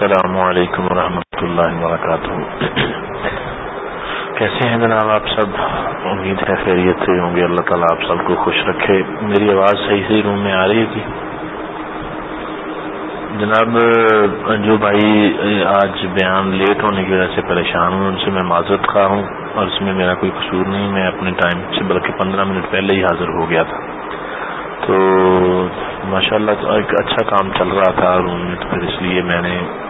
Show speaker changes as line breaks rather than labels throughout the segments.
السلام علیکم ورحمۃ اللہ وبرکاتہ۔ کیسے ہیں جناب آپ سب؟ امید ہے خیریت سے ہوں گے۔ اللہ تعالیٰ آپ سب کو خوش رکھے۔ میری آواز صحیح صحیح روم میں آ رہی ہے جی؟ جناب، جو بھائی آج بیان لیٹ ہونے کی وجہ سے پریشان ہوں، ان سے میں معذرت خواہ ہوں اور اس میں میرا کوئی قصور نہیں، میں اپنے ٹائم سے بلکہ پندرہ منٹ پہلے ہی حاضر ہو گیا تھا۔ تو ماشاء اللہ ایک اچھا کام چل رہا تھا روم میں، تو پھر اس لیے میں نے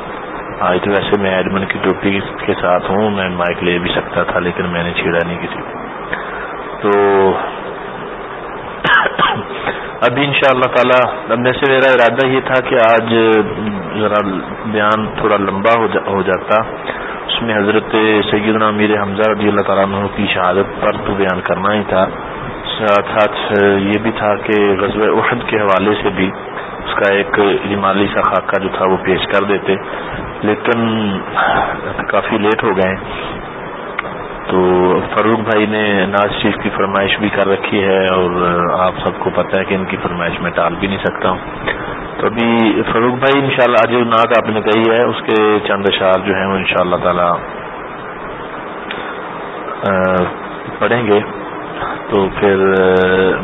آج تو ویسے میں ایڈمن کی ٹوپی کے ساتھ ہوں، میں مائک لے بھی سکتا تھا، لیکن میں نے چھیڑا نہیں کسی کو۔ تو ابھی ان شاء اللہ تعالیٰ میں سے میرا ارادہ یہ تھا کہ آج ذرا بیان تھوڑا لمبا ہو جاتا۔ اس میں حضرت سیدنا امیر حمزہ رضی اللہ تعالیٰ عنہ کی شہادت پر تو بیان کرنا ہی تھا۔ ساتھ ساتھ یہ بھی تھا کہ غزب احد کے حوالے سے بھی اس کا ایک جمالی سا خاکہ جو تھا وہ پیش کر دیتے، لیکن کافی لیٹ ہو گئے۔ تو فاروق بھائی نے ناز شریف کی فرمائش بھی کر رکھی ہے اور آپ سب کو پتہ ہے کہ ان کی فرمائش میں ٹال بھی نہیں سکتا۔ ہوں تو ابھی فاروق بھائی انشاءاللہ شاء جو نعت آپ نے کہی ہے، اس کے چند اشعار جو ہیں وہ انشاءاللہ تعالی پڑھیں گے۔ تو پھر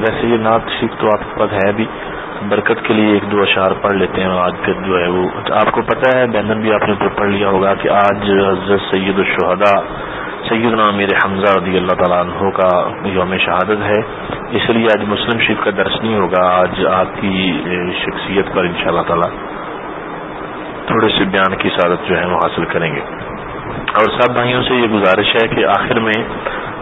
ویسے یہ نعت شریف تو آپ کے پاس ہے بھی۔ برکت کے لیے ایک دو اشعار پڑھ لیتے ہیں آج پھر جو ہے وہ آپ کو پتہ ہے، بینن بھی آپ نے پڑھ لیا ہوگا کہ آج حضرت سید الشہداء سید امیر حمزہ رضی اللہ تعالیٰ عنہ کا یوم شہادت ہے۔ اس لیے آج مسلم شریف کا درس نہیں ہوگا، آج آپ کی شخصیت پر ان شاء اللہ تعالیٰ تھوڑے سے بیان کی سعادت جو ہے وہ حاصل کریں گے۔ اور سب بھائیوں سے یہ گزارش ہے کہ آخر میں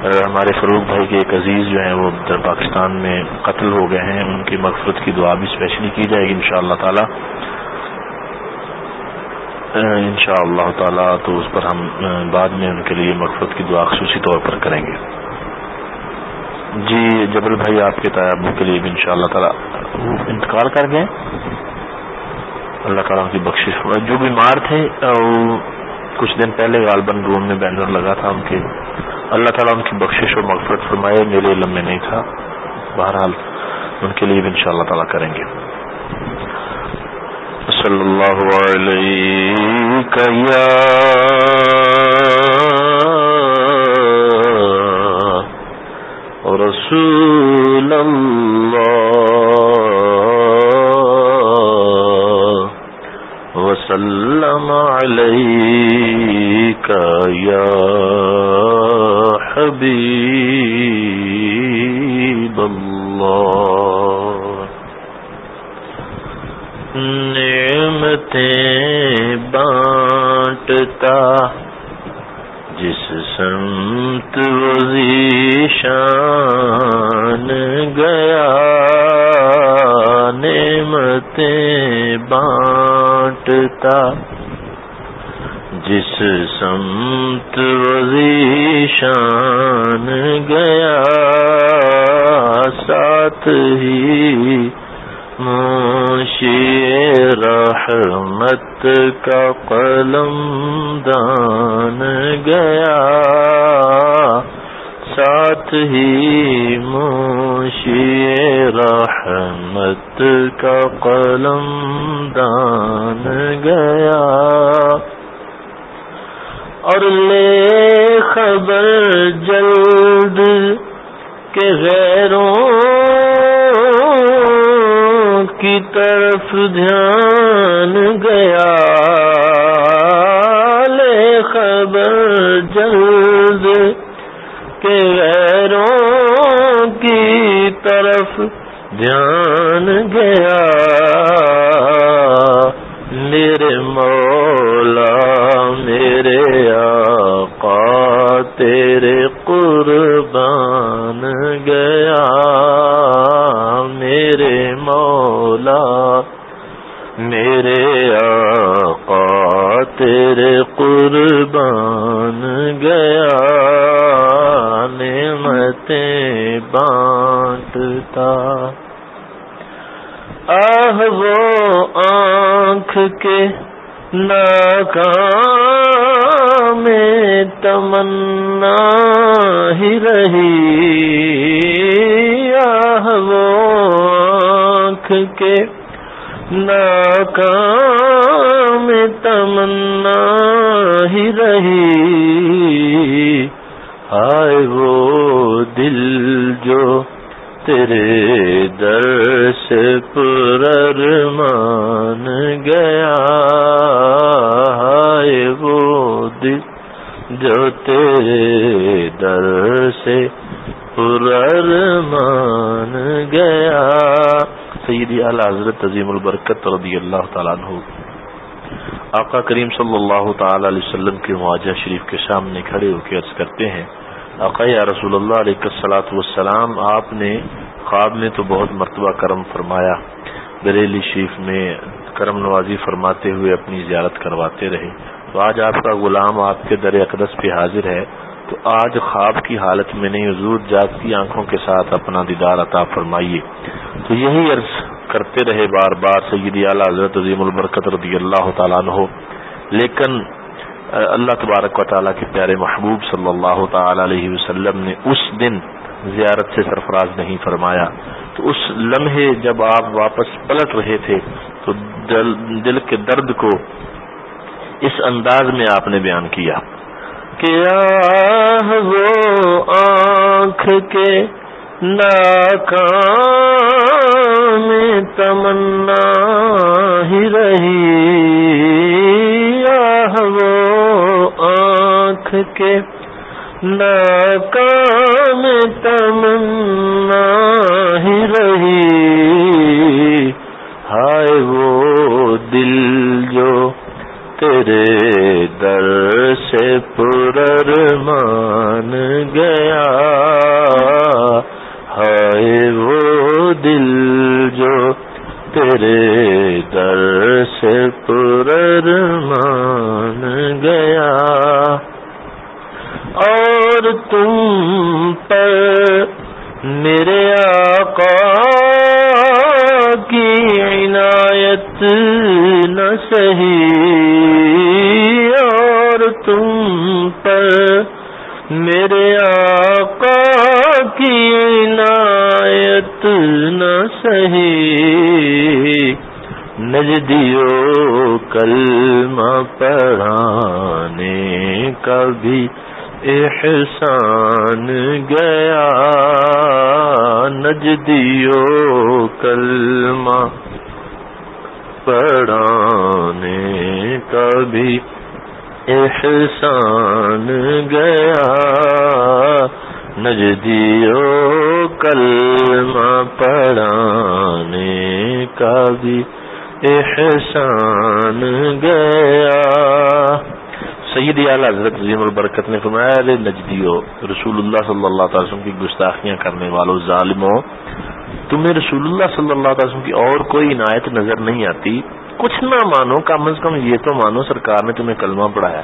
ہمارے فروغ بھائی کے ایک عزیز جو ہیں وہ ادھر پاکستان میں قتل ہو گئے ہیں، ان کی مغفرت کی دعا بھی اسپیشلی کی جائے گی انشاءاللہ اللہ تعالی۔ ان شاء اللہ تعالی تو اس پر ہم بعد میں ان کے لیے مغفرت کی دعا خصوصی طور پر کریں گے۔ جی جبل بھائی آپ کے طیابوں کے لیے بھی ان شاء اللہ تعالیٰ انتقال کر گئے۔ اللہ تعالیٰ کی بخشش جو بیمار تھے کچھ دن پہلے غالباً روم میں بینر لگا تھا ان کے۔ اللہ تعالیٰ ان کی بخشش و مغفرت فرمائے میرے علم میں نہیں تھا۔ بہرحال ان کے لیے بھی ان شاء اللہ تعالیٰ کریں گے۔ صلی اللہ علیہ رسول اللہ۔ وسلم عليك يا حبيب الله. نعمتیں بانٹتا جس سمت وزیشان گیا نعمتیں بانٹتا۔ جس سمت وزیشان گیا ساتھ ہی موشی رحمت کا قلم دان گیا۔ ساتھ ہی موشی رحمت کا قلم دان گیا۔ اور لے خبر جلد کے غیروں کی طرف دھیان گیا، لے خبر جلد کے غیروں کی طرف دھیان گیا۔ میرے مولا، میرے آقا، تیرے قربان گیا۔ میرے مولا میرے آقا تیرے قربان گیا، نعمتیں بانٹتا۔ آہ، وہ آنکھ کے ناکام تمنا ہی رہی۔ کے ناکام تمنا تمنا ہی رہی۔ ہائے وہ دل جو تیرے در سے پر مان گیا۔ ہائے وہ دل جو تیرے در سے پر مان گیا۔ سیدی اعلی حضرت عظیم البرکت رضی اللہ تعالیٰ عنہ۔ آقا کریم صلی اللہ تعالی علیہ وسلم کے معاجہ شریف کے سامنے کھڑے ہو کے عرض کرتے ہیں، آقا یا رسول اللہ علیہ السلاۃ والسلام، آپ نے خواب میں تو بہت مرتبہ کرم فرمایا۔ بریلی شریف میں کرم نوازی فرماتے ہوئے اپنی زیارت کرواتے رہے۔ تو آج آپ کا غلام آپ کے در اقدس پہ حاضر ہے۔ تو آج خواب کی حالت میں نہیں، حضور جاگتی آنکھوں کے ساتھ اپنا دیدار عطا فرمائیے۔ تو یہی عرض کرتے رہے بار بار سیدی اعلیٰ حضرت عظیم البرکت رضی اللہ تعالیٰ عنہ۔ لیکن اللہ تبارک و تعالیٰ کے پیارے محبوب صلی اللہ تعالی علیہ وسلم نے اس دن زیارت سے سرفراز نہیں فرمایا۔ تو اس لمحے جب آپ واپس پلٹ رہے تھے، تو دل دل کے درد کو اس انداز میں آپ نے بیان کیا۔ کہ وہ آنکھ کے ناکام تمنا ہی رہی؟ آہ وہ آنکھ کے ناکام تمنا ہی رہی؟ ہائے وہ دل جو تیرے در سے پرر مان گیا۔ ہائے وہ دل جو تیرے در سے پرر مان گیا۔ اور تم پر میرے آقا کی عنایت نہ سہی تم پر میرے آقا کی عنایت نہ سہی نجدیو کلمہ پڑھانے کا بھی احسان گیا۔ نجدیو کلمہ پڑھانے کا بھی احسان گیا نجدیو کلمہ پڑھانے کا بھی احسان گیا سید اعلی حضرت عظیم البرکت نے فرمایا نجدیو رسول اللہ صلی اللہ تعالی وسلم کی گستاخیاں کرنے والوں ظالموں، تمہیں رسول اللہ صلی اللہ تعالی وسلم کی اور کوئی عنایت نظر نہیں آتی؟ کچھ نہ مانو، کم از کم یہ تو مانو، سرکار نے تمہیں کلمہ پڑھایا۔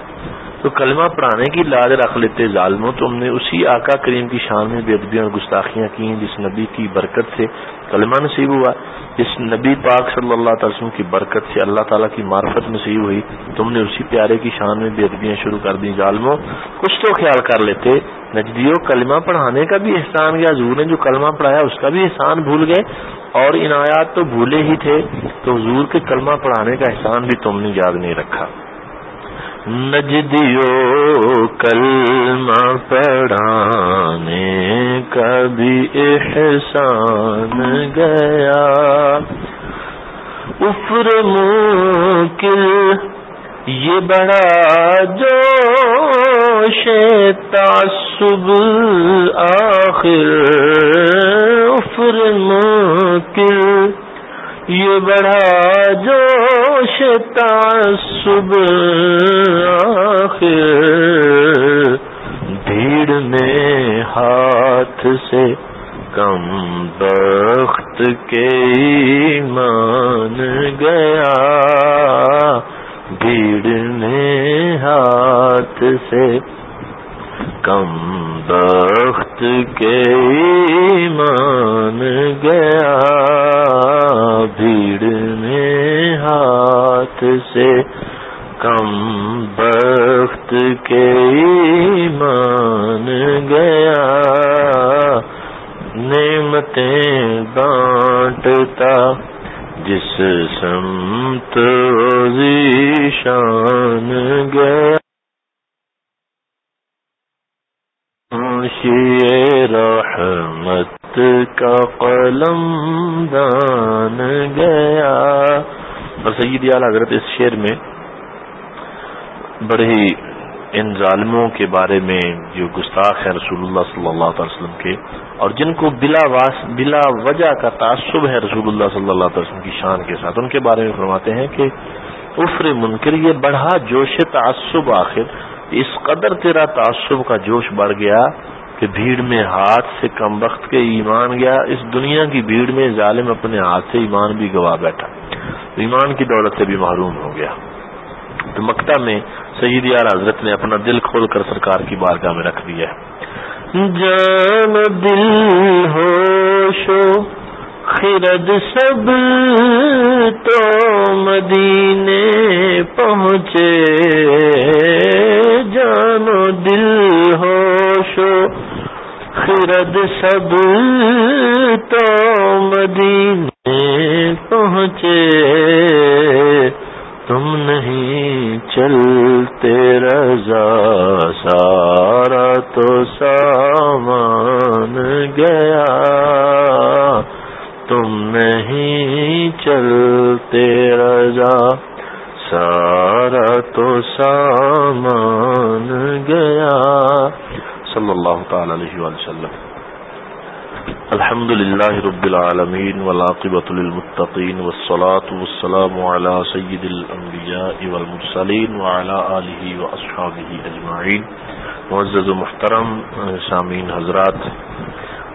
تو کلمہ پڑھانے کی لاج رکھ لیتے ظالموں، تم نے اسی آقا کریم کی شان میں بے ادبیاں اور گستاخیاں کی جس نبی کی برکت سے کلمہ نصیب ہوا۔ جس نبی پاک صلی اللہ تعالی وسلم کی برکت سے اللہ تعالیٰ کی معرفت نصیب ہوئی۔ تم نے اسی پیارے کی شان میں بے ادبیاں شروع کر دی ظالموں، کچھ تو خیال کر لیتے۔ نجدیو کلمہ پڑھانے کا بھی احسان گیا حضور نے جو کلمہ پڑھایا، اس کا بھی احسان بھول گئے۔ اور عنایات تو بھولے ہی تھے تو حضور کے کلمہ پڑھانے کا احسان بھی تم نے یاد نہیں رکھا۔ نجدیو کلمہ پڑھانے کا بھی احسان گیا۔ افر مکل یہ بڑا جو تعصب آخر افر مکل یہ بڑا جوش تعصب آخر بھیڑ میں ہاتھ سے کم بخت کے ایمان گیا۔ بھیڑ میں ہاتھ سے کم بخت کے ایمان گیا۔ بھیڑ میں ہاتھ سے کم بخت کے ایمان گیا۔ نعمتیں بانٹتا جس سمت شان گیا۔ رحمت کا قلم دان گیا۔ اور سید اعلی حضرت اس شعر میں بڑے ہی ان ظالموں کے بارے میں جو گستاخ ہے رسول اللہ صلی اللہ علیہ وسلم کے اور جن کو بلا واس، بلا وجہ کا تعصب ہے رسول اللہ صلی اللہ علیہ وسلم کی شان کے ساتھ، ان کے بارے میں فرماتے ہیں کہ عفر منکر یہ بڑھا جوش تعصب آخر، اس قدر تیرا تعصب کا جوش بڑھ گیا کہ بھیڑ میں ہاتھ سے کم وقت کے ایمان گیا، اس دنیا کی بھیڑ میں ظالم اپنے ہاتھ سے ایمان بھی گوا بیٹھا۔ ایمان کی دولت سے بھی محروم ہو گیا۔ تو مکتا میں سید یار حضرت نے اپنا دل کھول کر سرکار کی بارگاہ میں رکھ دیا۔
جان دل ہوشو خرد سب تو مدینے پہنچے۔ جانو دل ہوشو خرد سب تو مدینے پہنچے۔ تم نہیں چلتے رضا، سارا تو سامان گیا۔ تم نہیں چلتے رضا، سارا تو سامان گیا۔
صلی اللہ تعالی علیہ وسلم۔ الحمد لله رب العالمين والعاقبة للمتقين والصلاة والسلام على سيد الأنبياء والمرسلين وعلى آله وأصحابه أجمعين. معزز و محترم سامین حضرات،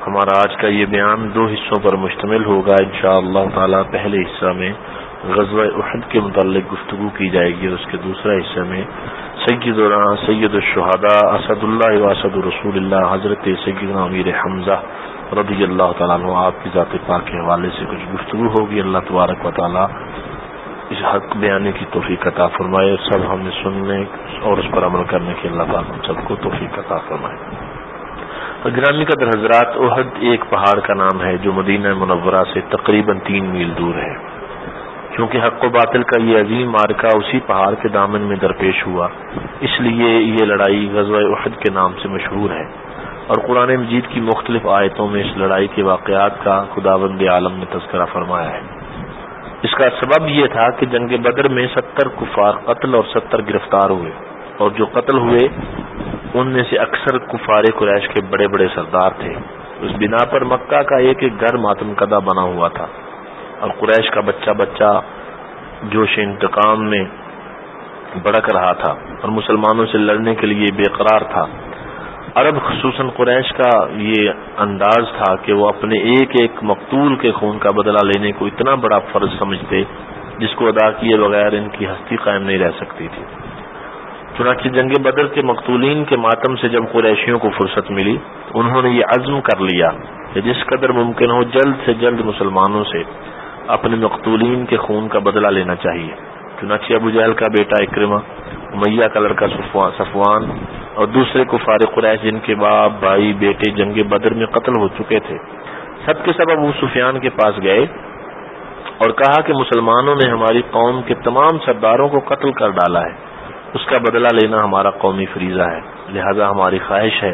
ہمارا آج کا یہ بیان دو حصوں پر مشتمل ہوگا انشاءاللہ تعالی. پہلے حصہ میں غزوہ احد کے متعلق گفتگو کی جائے گی اور اس کے دوسرے حصے میں سید سید الشہداء اسد اللہ واسد رسول اللہ، حضرت سید امیر حمزہ رضی اللہ تعالیٰ عنہ، آپ کی ذات پاک کے حوالے سے کچھ گفتگو ہوگی۔ اللہ تبارک و تعالیٰ اس حق بیانے کی توفیق عطا فرمائے۔ سب ہم نے سننے اور اس پر عمل کرنے کے اللہ تعالیٰ سب کو توفیق عطا فرمائے۔ گرامی قدر حضرات، احد ایک پہاڑ کا نام ہے جو مدینہ منورہ سے تقریباً تین میل دور ہے۔ کیونکہ حق و باطل کا یہ عظیم مارکا اسی پہاڑ کے دامن میں درپیش ہوا، اس لیے یہ لڑائی غزوہ احد کے نام سے مشہور ہے۔ اور قرآن مجید کی مختلف آیتوں میں اس لڑائی کے واقعات کا خدا بند عالم نے تذکرہ فرمایا ہے۔ اس کا سبب یہ تھا کہ جنگ بدر میں ستر کفار قتل اور ستر گرفتار ہوئے اور جو قتل ہوئے، ان میں سے اکثر کفار قریش کے بڑے بڑے سردار تھے۔ اس بنا پر مکہ کا ایک ایک گھر ماتم کدہ بنا ہوا تھا۔ اور قریش کا بچہ بچہ جوش انتقام میں بڑک رہا تھا اور مسلمانوں سے لڑنے کے لیے بے قرار تھا۔ عرب، خصوصاً قریش کا یہ انداز تھا کہ وہ اپنے ایک ایک مقتول کے خون کا بدلہ لینے کو اتنا بڑا فرض سمجھتے جس کو ادا کیے بغیر ان کی ہستی قائم نہیں رہ سکتی تھی۔ چنانچہ جنگ بدر کے مقتولین کے ماتم سے جب قریشیوں کو فرصت ملی، انہوں نے یہ عزم کر لیا کہ جس قدر ممکن ہو جلد سے جلد مسلمانوں سے اپنے مقتولین کے خون کا بدلہ لینا چاہیے۔ چنانچہ ابو جہل کا بیٹا اکرما میاں کا لڑکا صفوان اور دوسرے کو فارغ قریش جن کے باپ، بھائی، بیٹے جنگ بدر میں قتل ہو چکے تھے۔ سب کے سب ابو سفیان کے پاس گئے اور کہا کہ مسلمانوں نے ہماری قوم کے تمام سرداروں کو قتل کر ڈالا ہے۔ اس کا بدلہ لینا ہمارا قومی فریضہ ہے۔ لہذا ہماری خواہش ہے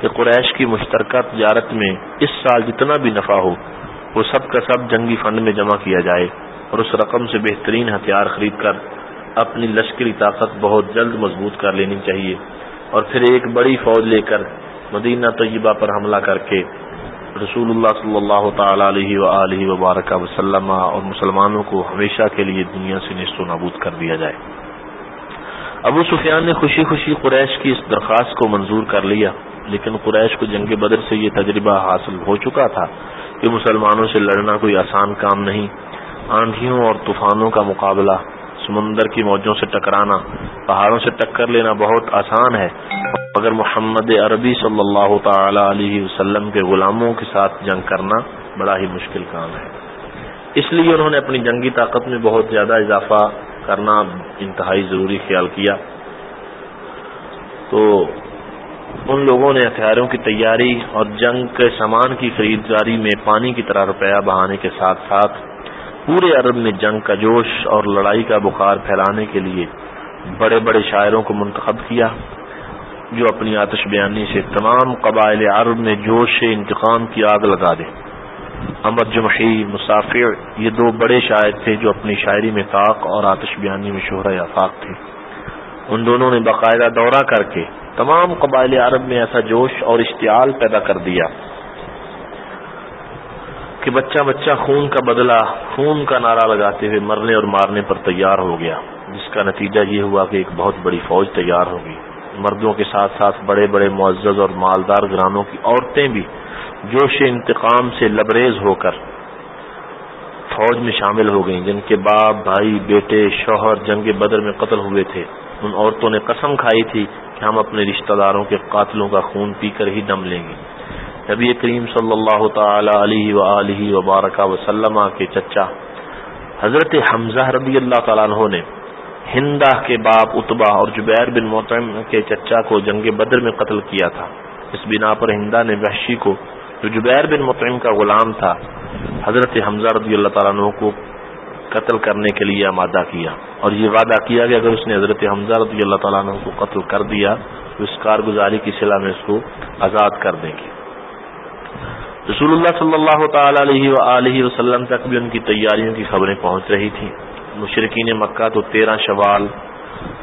کہ قریش کی مشترکہ تجارت میں اس سال جتنا بھی نفع ہو، وہ سب کا سب جنگی فنڈ میں جمع کیا جائے اور اس رقم سے بہترین ہتھیار خرید کر اپنی لشکری طاقت بہت جلد مضبوط کر لینی چاہیے۔ اور پھر ایک بڑی فوج لے کر مدینہ طیبہ پر حملہ کر کے رسول اللہ صلی اللہ تعالی علیہ و وبارکہ وسلم اور مسلمانوں کو ہمیشہ کے لیے دنیا سے نشت و نابود کر دیا جائے۔ ابو سفیان نے خوشی خوشی قریش کی اس درخواست کو منظور کر لیا، لیکن قریش کو جنگ بدر سے یہ تجربہ حاصل ہو چکا تھا کہ مسلمانوں سے لڑنا کوئی آسان کام نہیں۔ آندھیوں اور طوفانوں کا مقابلہ سمندر کی موجوں سے ٹکرانا، پہاڑوں سے ٹکر لینا بہت آسان ہے۔ مگر محمد عربی صلی اللہ تعالی علیہ وسلم کے غلاموں کے ساتھ جنگ کرنا بڑا ہی مشکل کام ہے۔ اس لیے انہوں نے اپنی جنگی طاقت میں بہت زیادہ اضافہ کرنا انتہائی ضروری خیال کیا۔ تو ان لوگوں نے ہتھیاروں کی تیاری اور جنگ کے سامان کی خریداری میں پانی کی طرح روپیہ بہانے کے ساتھ ساتھ پورے عرب میں جنگ کا جوش اور لڑائی کا بخار پھیلانے کے لیے بڑے بڑے شاعروں کو منتخب کیا، جو اپنی آتش بیانی سے تمام قبائل عرب میں جوش انتقام کی آگ لگا دیں احمد جمحی مسافر یہ دو بڑے شاعر تھے جو اپنی شاعری میں طاق اور آتش بیانی میں شہرہ افاق تھے۔ ان دونوں نے باقاعدہ دورہ کر کے تمام قبائل عرب میں ایسا جوش اور اشتعال پیدا کر دیا۔ کہ بچہ بچہ خون کا بدلہ، خون کا نعرہ لگاتے ہوئے مرنے اور مارنے پر تیار ہو گیا، جس کا نتیجہ یہ ہوا کہ ایک بہت بڑی فوج تیار ہوگی مردوں کے ساتھ ساتھ بڑے بڑے معزز اور مالدار گرانوں کی عورتیں بھی جوش انتقام سے لبریز ہو کر فوج میں شامل ہو گئیں، جن کے باپ، بھائی، بیٹے، شوہر، جنگ بدر میں قتل ہوئے تھے۔ ان عورتوں نے قسم کھائی تھی کہ ہم اپنے رشتہ داروں کے قاتلوں کا خون پی کر ہی دم لیں گے۔ نبی کریم صلی اللہ تعالی علیہ و وبارکہ وسلم کے چچا، حضرت حمزہ رضی اللہ تعالیٰ عنہ نے ہندا کے باپ اتبا اور جبیر بن محتم کے چچا کو جنگ بدر میں قتل کیا تھا۔ اس بنا پر ہندا نے وحشی کو، جو جبیر بن مطعم کا غلام تھا، حضرت حمزہ رضی اللہ تعالیٰ عنہ کو قتل کرنے کے لیے آمادہ کیا۔ اور یہ وعدہ کیا کہ اگر اس نے حضرت حمزہ رضی اللہ تعالیٰ عنہ کو قتل کر دیا، تو اس کارگزاری کی صلاح میں اس کو آزاد کر دیں گے۔ رسول اللہ صلی اللہ تعالی علیہ وسلم تک بھی ان کی تیاریوں کی خبریں پہنچ رہی تھیں۔ مشرقین مکہ تو تیرہ شوال،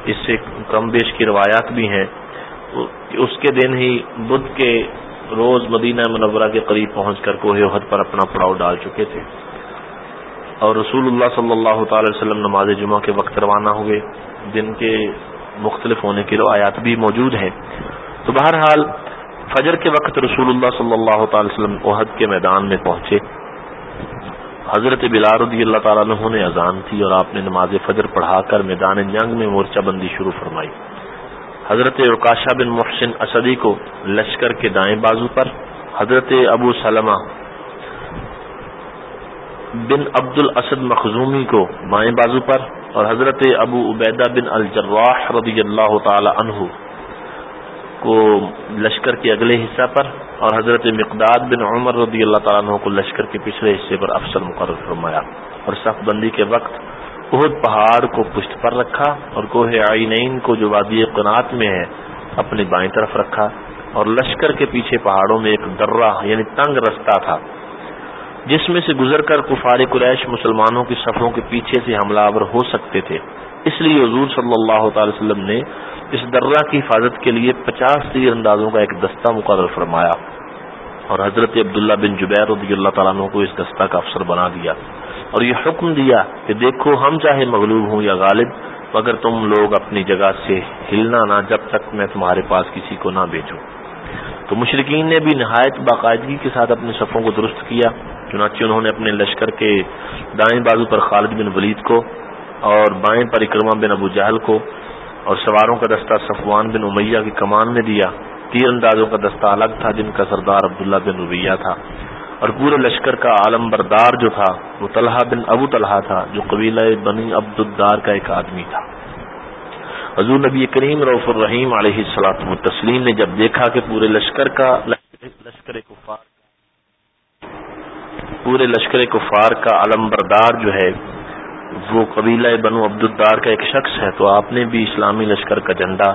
اس سے کم بیش کی روایات بھی ہیں۔ اس کے دن ہی بدھ کے روز مدینہ منورہ کے قریب پہنچ کر کوہ عہد پر اپنا پڑاؤ ڈال چکے تھے۔ اور رسول اللہ صلی اللہ تعالی وسلم نماز جمعہ کے وقت روانہ ہوئے۔ دن کے مختلف ہونے کی روایات بھی موجود ہیں۔ تو بہرحال فجر کے وقت رسول اللہ صلی اللہ تعالی وسلم عہد کے میدان میں پہنچے۔ حضرت بلال رضی اللہ تعالیٰ عنہ نے اذان تھی اور آپ نے نماز فجر پڑھا کر میدان جنگ میں مورچہ بندی شروع فرمائی۔ حضرت رکاشہ بن محسن اسدی کو لشکر کے دائیں بازو پر حضرت ابو سلمہ بن عبد الاسد مخزومی کو بائیں بازو پر اور حضرت ابو عبیدہ بن الجراح رضی اللہ تعالی عنہ کو لشکر کے اگلے حصہ پر اور حضرت مقداد بن عمر رضی اللہ تعالیٰ عنہ کو لشکر کے پچھلے حصے پر افسر مقرر فرمایا اور صف بندی کے وقت بہت پہاڑ کو پشت پر رکھا اور کوہ آئین کو جو وادی قناط میں ہے اپنی بائیں طرف رکھا اور لشکر کے پیچھے پہاڑوں میں ایک درہ یعنی تنگ رستہ تھا، جس میں سے گزر کر کفار قریش مسلمانوں کی صفوں کے پیچھے سے حملہ آور ہو سکتے تھے۔ اس لیے حضور صلی اللہ تعالی وسلم نے اس درہ کی حفاظت کے لیے پچاس تیر اندازوں کا ایک دستہ مقرر فرمایا اور حضرت عبداللہ بن جبیر رضی اللہ تعالیٰ عنہ کو اس دستہ کا افسر بنا دیا اور یہ حکم دیا کہ دیکھو ہم چاہے مغلوب ہوں یا غالب، مگر تم لوگ اپنی جگہ سے ہلنا نہ، جب تک میں تمہارے پاس کسی کو نہ بیچوں تو مشرقین نے بھی نہایت باقاعدگی کے ساتھ اپنے صفوں کو درست کیا، چنانچہ انہوں نے اپنے لشکر کے دائیں بازو پر خالد بن ولید کو اور بائیں پر اکرما بن ابو جہل کو اور سواروں کا دستہ صفوان بن امیہ کی کمان میں دیا۔ تیر اندازوں کا دستہ الگ تھا جن کا سردار عبداللہ بن ربیہ تھا۔ اور پورے لشکر کا عالم بردار جو تھا، وہ طلحہ بن ابو طلحہ تھا، جو قبیلہ بنی عبد الدار کا ایک آدمی تھا۔ حضور نبی کریم رف الرحیم علیہ السلاط تسلیم نے جب دیکھا کہ پورے لشکر کا لشکر کفار پورے لشکر کفار کا علم بردار جو ہے وہ قبیلہ بنو عبدالدار کا ایک شخص ہے تو آپ نے بھی اسلامی لشکر کا جھنڈا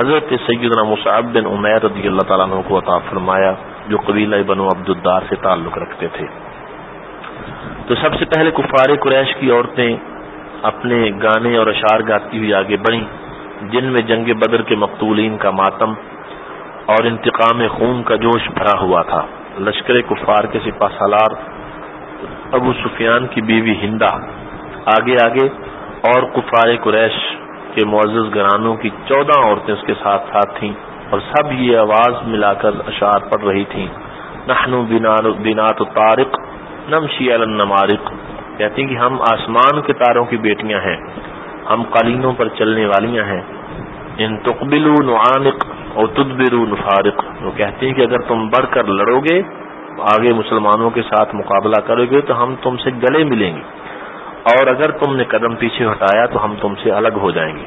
حضرت سیدنا مصعب بن عمیر رضی اللہ تعالیٰ عنہ کو عطا فرمایا جو قبیلہ بنو عبدالدار سے تعلق رکھتے تھے۔ تو سب سے پہلے کفار قریش کی عورتیں اپنے گانے اور اشعار گاتی ہوئی آگے بڑھیں، جن میں جنگ بدر کے مقتولین کا ماتم اور انتقام خون کا جوش بھرا ہوا تھا۔ لشکر کفار کے سپاہ سالار ابو سفیان کی بیوی ہندا آگے آگے اور کفار قریش کے معزز گرانوں کی چودہ عورتیں اس کے ساتھ ساتھ تھیں اور سب یہ آواز ملا کر اشعار پڑ رہی تھیں۔ نحنو بنات طارق، نمشی النمارق۔ کہتی ہیں کہ ہم آسمان کے تاروں کی بیٹیاں ہیں۔ ہم قالینوں پر چلنے والیاں ہیں۔ ان تقبل نعانق اور تدبر نفارق۔ وہ کہتے ہیں کہ اگر تم بڑھ کر لڑو گے، آگے مسلمانوں کے ساتھ مقابلہ کرو گے، تو ہم تم سے گلے ملیں گے۔ اور اگر تم نے قدم پیچھے ہٹایا تو ہم تم سے الگ ہو جائیں گے۔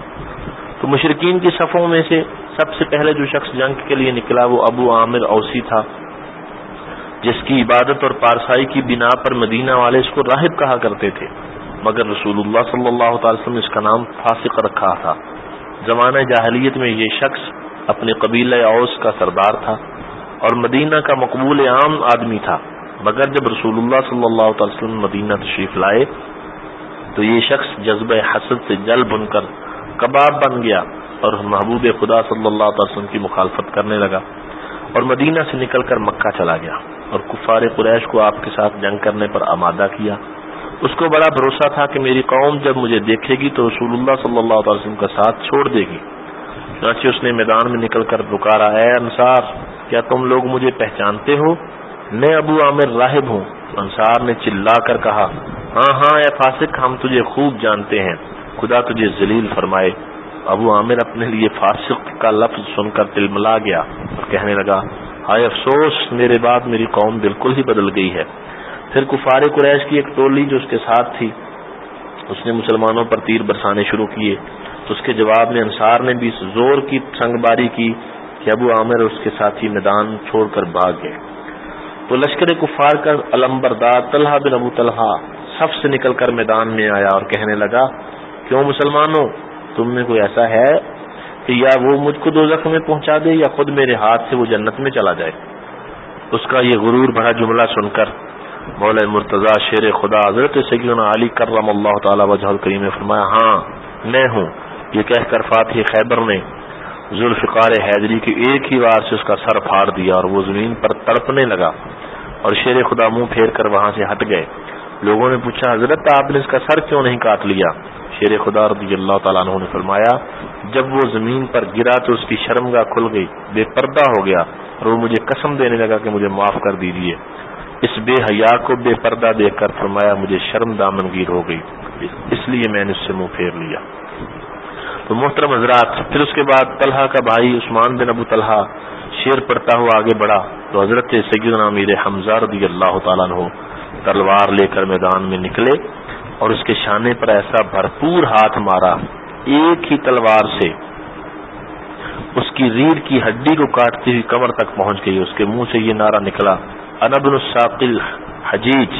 تو مشرقین کی صفوں میں سے سب سے پہلے جو شخص جنگ کے لیے نکلا وہ ابو عامر اوسی تھا، جس کی عبادت اور پارسائی کی بنا پر مدینہ والے اس کو راہب کہا کرتے تھے۔ مگر رسول اللہ صلی اللہ تعالی وسلم نے اس کا نام فاسق رکھا تھا۔ زمانہ جاہلیت میں یہ شخص اپنے قبیلہ اوس کا سردار تھا اور مدینہ کا مقبول عام آدمی تھا۔ مگر جب رسول اللہ صلی اللہ تعالی وسلم مدینہ تشریف لائے تو یہ شخص جذبہ حسد سے جل بن کر کباب بن گیا اور محبوب خدا صلی اللہ تعالی وسلم کی مخالفت کرنے لگا اور مدینہ سے نکل کر مکہ چلا گیا اور کفار قریش کو آپ کے ساتھ جنگ کرنے پر آمادہ کیا۔ اس کو بڑا بھروسہ تھا کہ میری قوم جب مجھے دیکھے گی تو رسول اللہ صلی اللہ تعالی وسلم کا ساتھ چھوڑ دے گی۔ چنانچہ اس نے میدان میں نکل کر پکارا، اے انصار، کیا تم لوگ مجھے پہچانتے ہو؟ میں ابو عامر راہب ہوں۔ انصار نے چلا کر کہا ہاں ہاں اے فاسق، ہم تجھے خوب جانتے ہیں، خدا تجھے ذلیل فرمائے۔ ابو عامر اپنے لیے فاسق کا لفظ سن کر دل ملا گیا اور کہنے لگا، ہائے افسوس، میرے بعد میری قوم بالکل ہی بدل گئی ہے۔ پھر کفار قریش کی ایک ٹولی جو اس کے ساتھ تھی، اس نے مسلمانوں پر تیر برسانے شروع کیے۔ تو اس کے جواب میں انصار نے بھی زور کی سنگ باری کی کہ ابو عامر اور اس کے ساتھی میدان چھوڑ کر بھاگ گئے۔ تو لشکر کفار کا علم بردار طلحہ بن ابو طلحہ سب سے نکل کر میدان میں آیا اور کہنے لگا، کیوں مسلمانوں، تم میں کوئی ایسا ہے کہ یا وہ مجھ کو دو زخم میں پہنچا دے یا خود میرے ہاتھ سے وہ جنت میں چلا جائے۔ اس کا یہ غرور بھرا جملہ سن کر مولا مرتضی شیر خدا حضرت سیدنا علی کرم اللہ تعالی وجہ کریم نے فرمایا ہاں میں ہوں۔ یہ کہہ کر فاتح خیبر نے ذوالفقار حیدری کی ایک ہی بار سے اس کا سر پھاڑ دیا اور وہ زمین پر تڑپنے لگا۔ اور شیر خدا منہ پھیر کر وہاں سے ہٹ گئے۔ لوگوں نے پوچھا، حضرت، آپ نے اس کا سر کیوں نہیں کاٹ لیا؟ شیر خدا رضی اللہ تعالیٰ عنہ نے فرمایا، جب وہ زمین پر گرا تو اس کی شرمگاہ کھل گئی، بے پردہ ہو گیا اور وہ مجھے قسم دینے لگا کہ مجھے معاف کر دیجیے۔ اس بے حیا کو بے پردہ دیکھ کر فرمایا، مجھے شرم دامنگیر ہو گئی، اس لیے میں نے اس سے منہ پھیر لیا۔ تو محترم حضرات، پھر اس کے بعد طلحہ کا بھائی عثمان بن ابو طلحہ شیر پڑتا ہوا آگے بڑھا تو حضرت سیدنا امیر حمزہ رضی اللہ تعالیٰ عنہ تلوار لے کر میدان میں نکلے اور اس کے شانے پر ایسا بھرپور ہاتھ مارا، ایک ہی تلوار سے۔ اس کی ریڑھ کی ہڈی کو کاٹتی ہوئی کمر تک پہنچ گئی، اس کے منہ سے یہ نعرہ نکلا انبن الساقل حجیج۔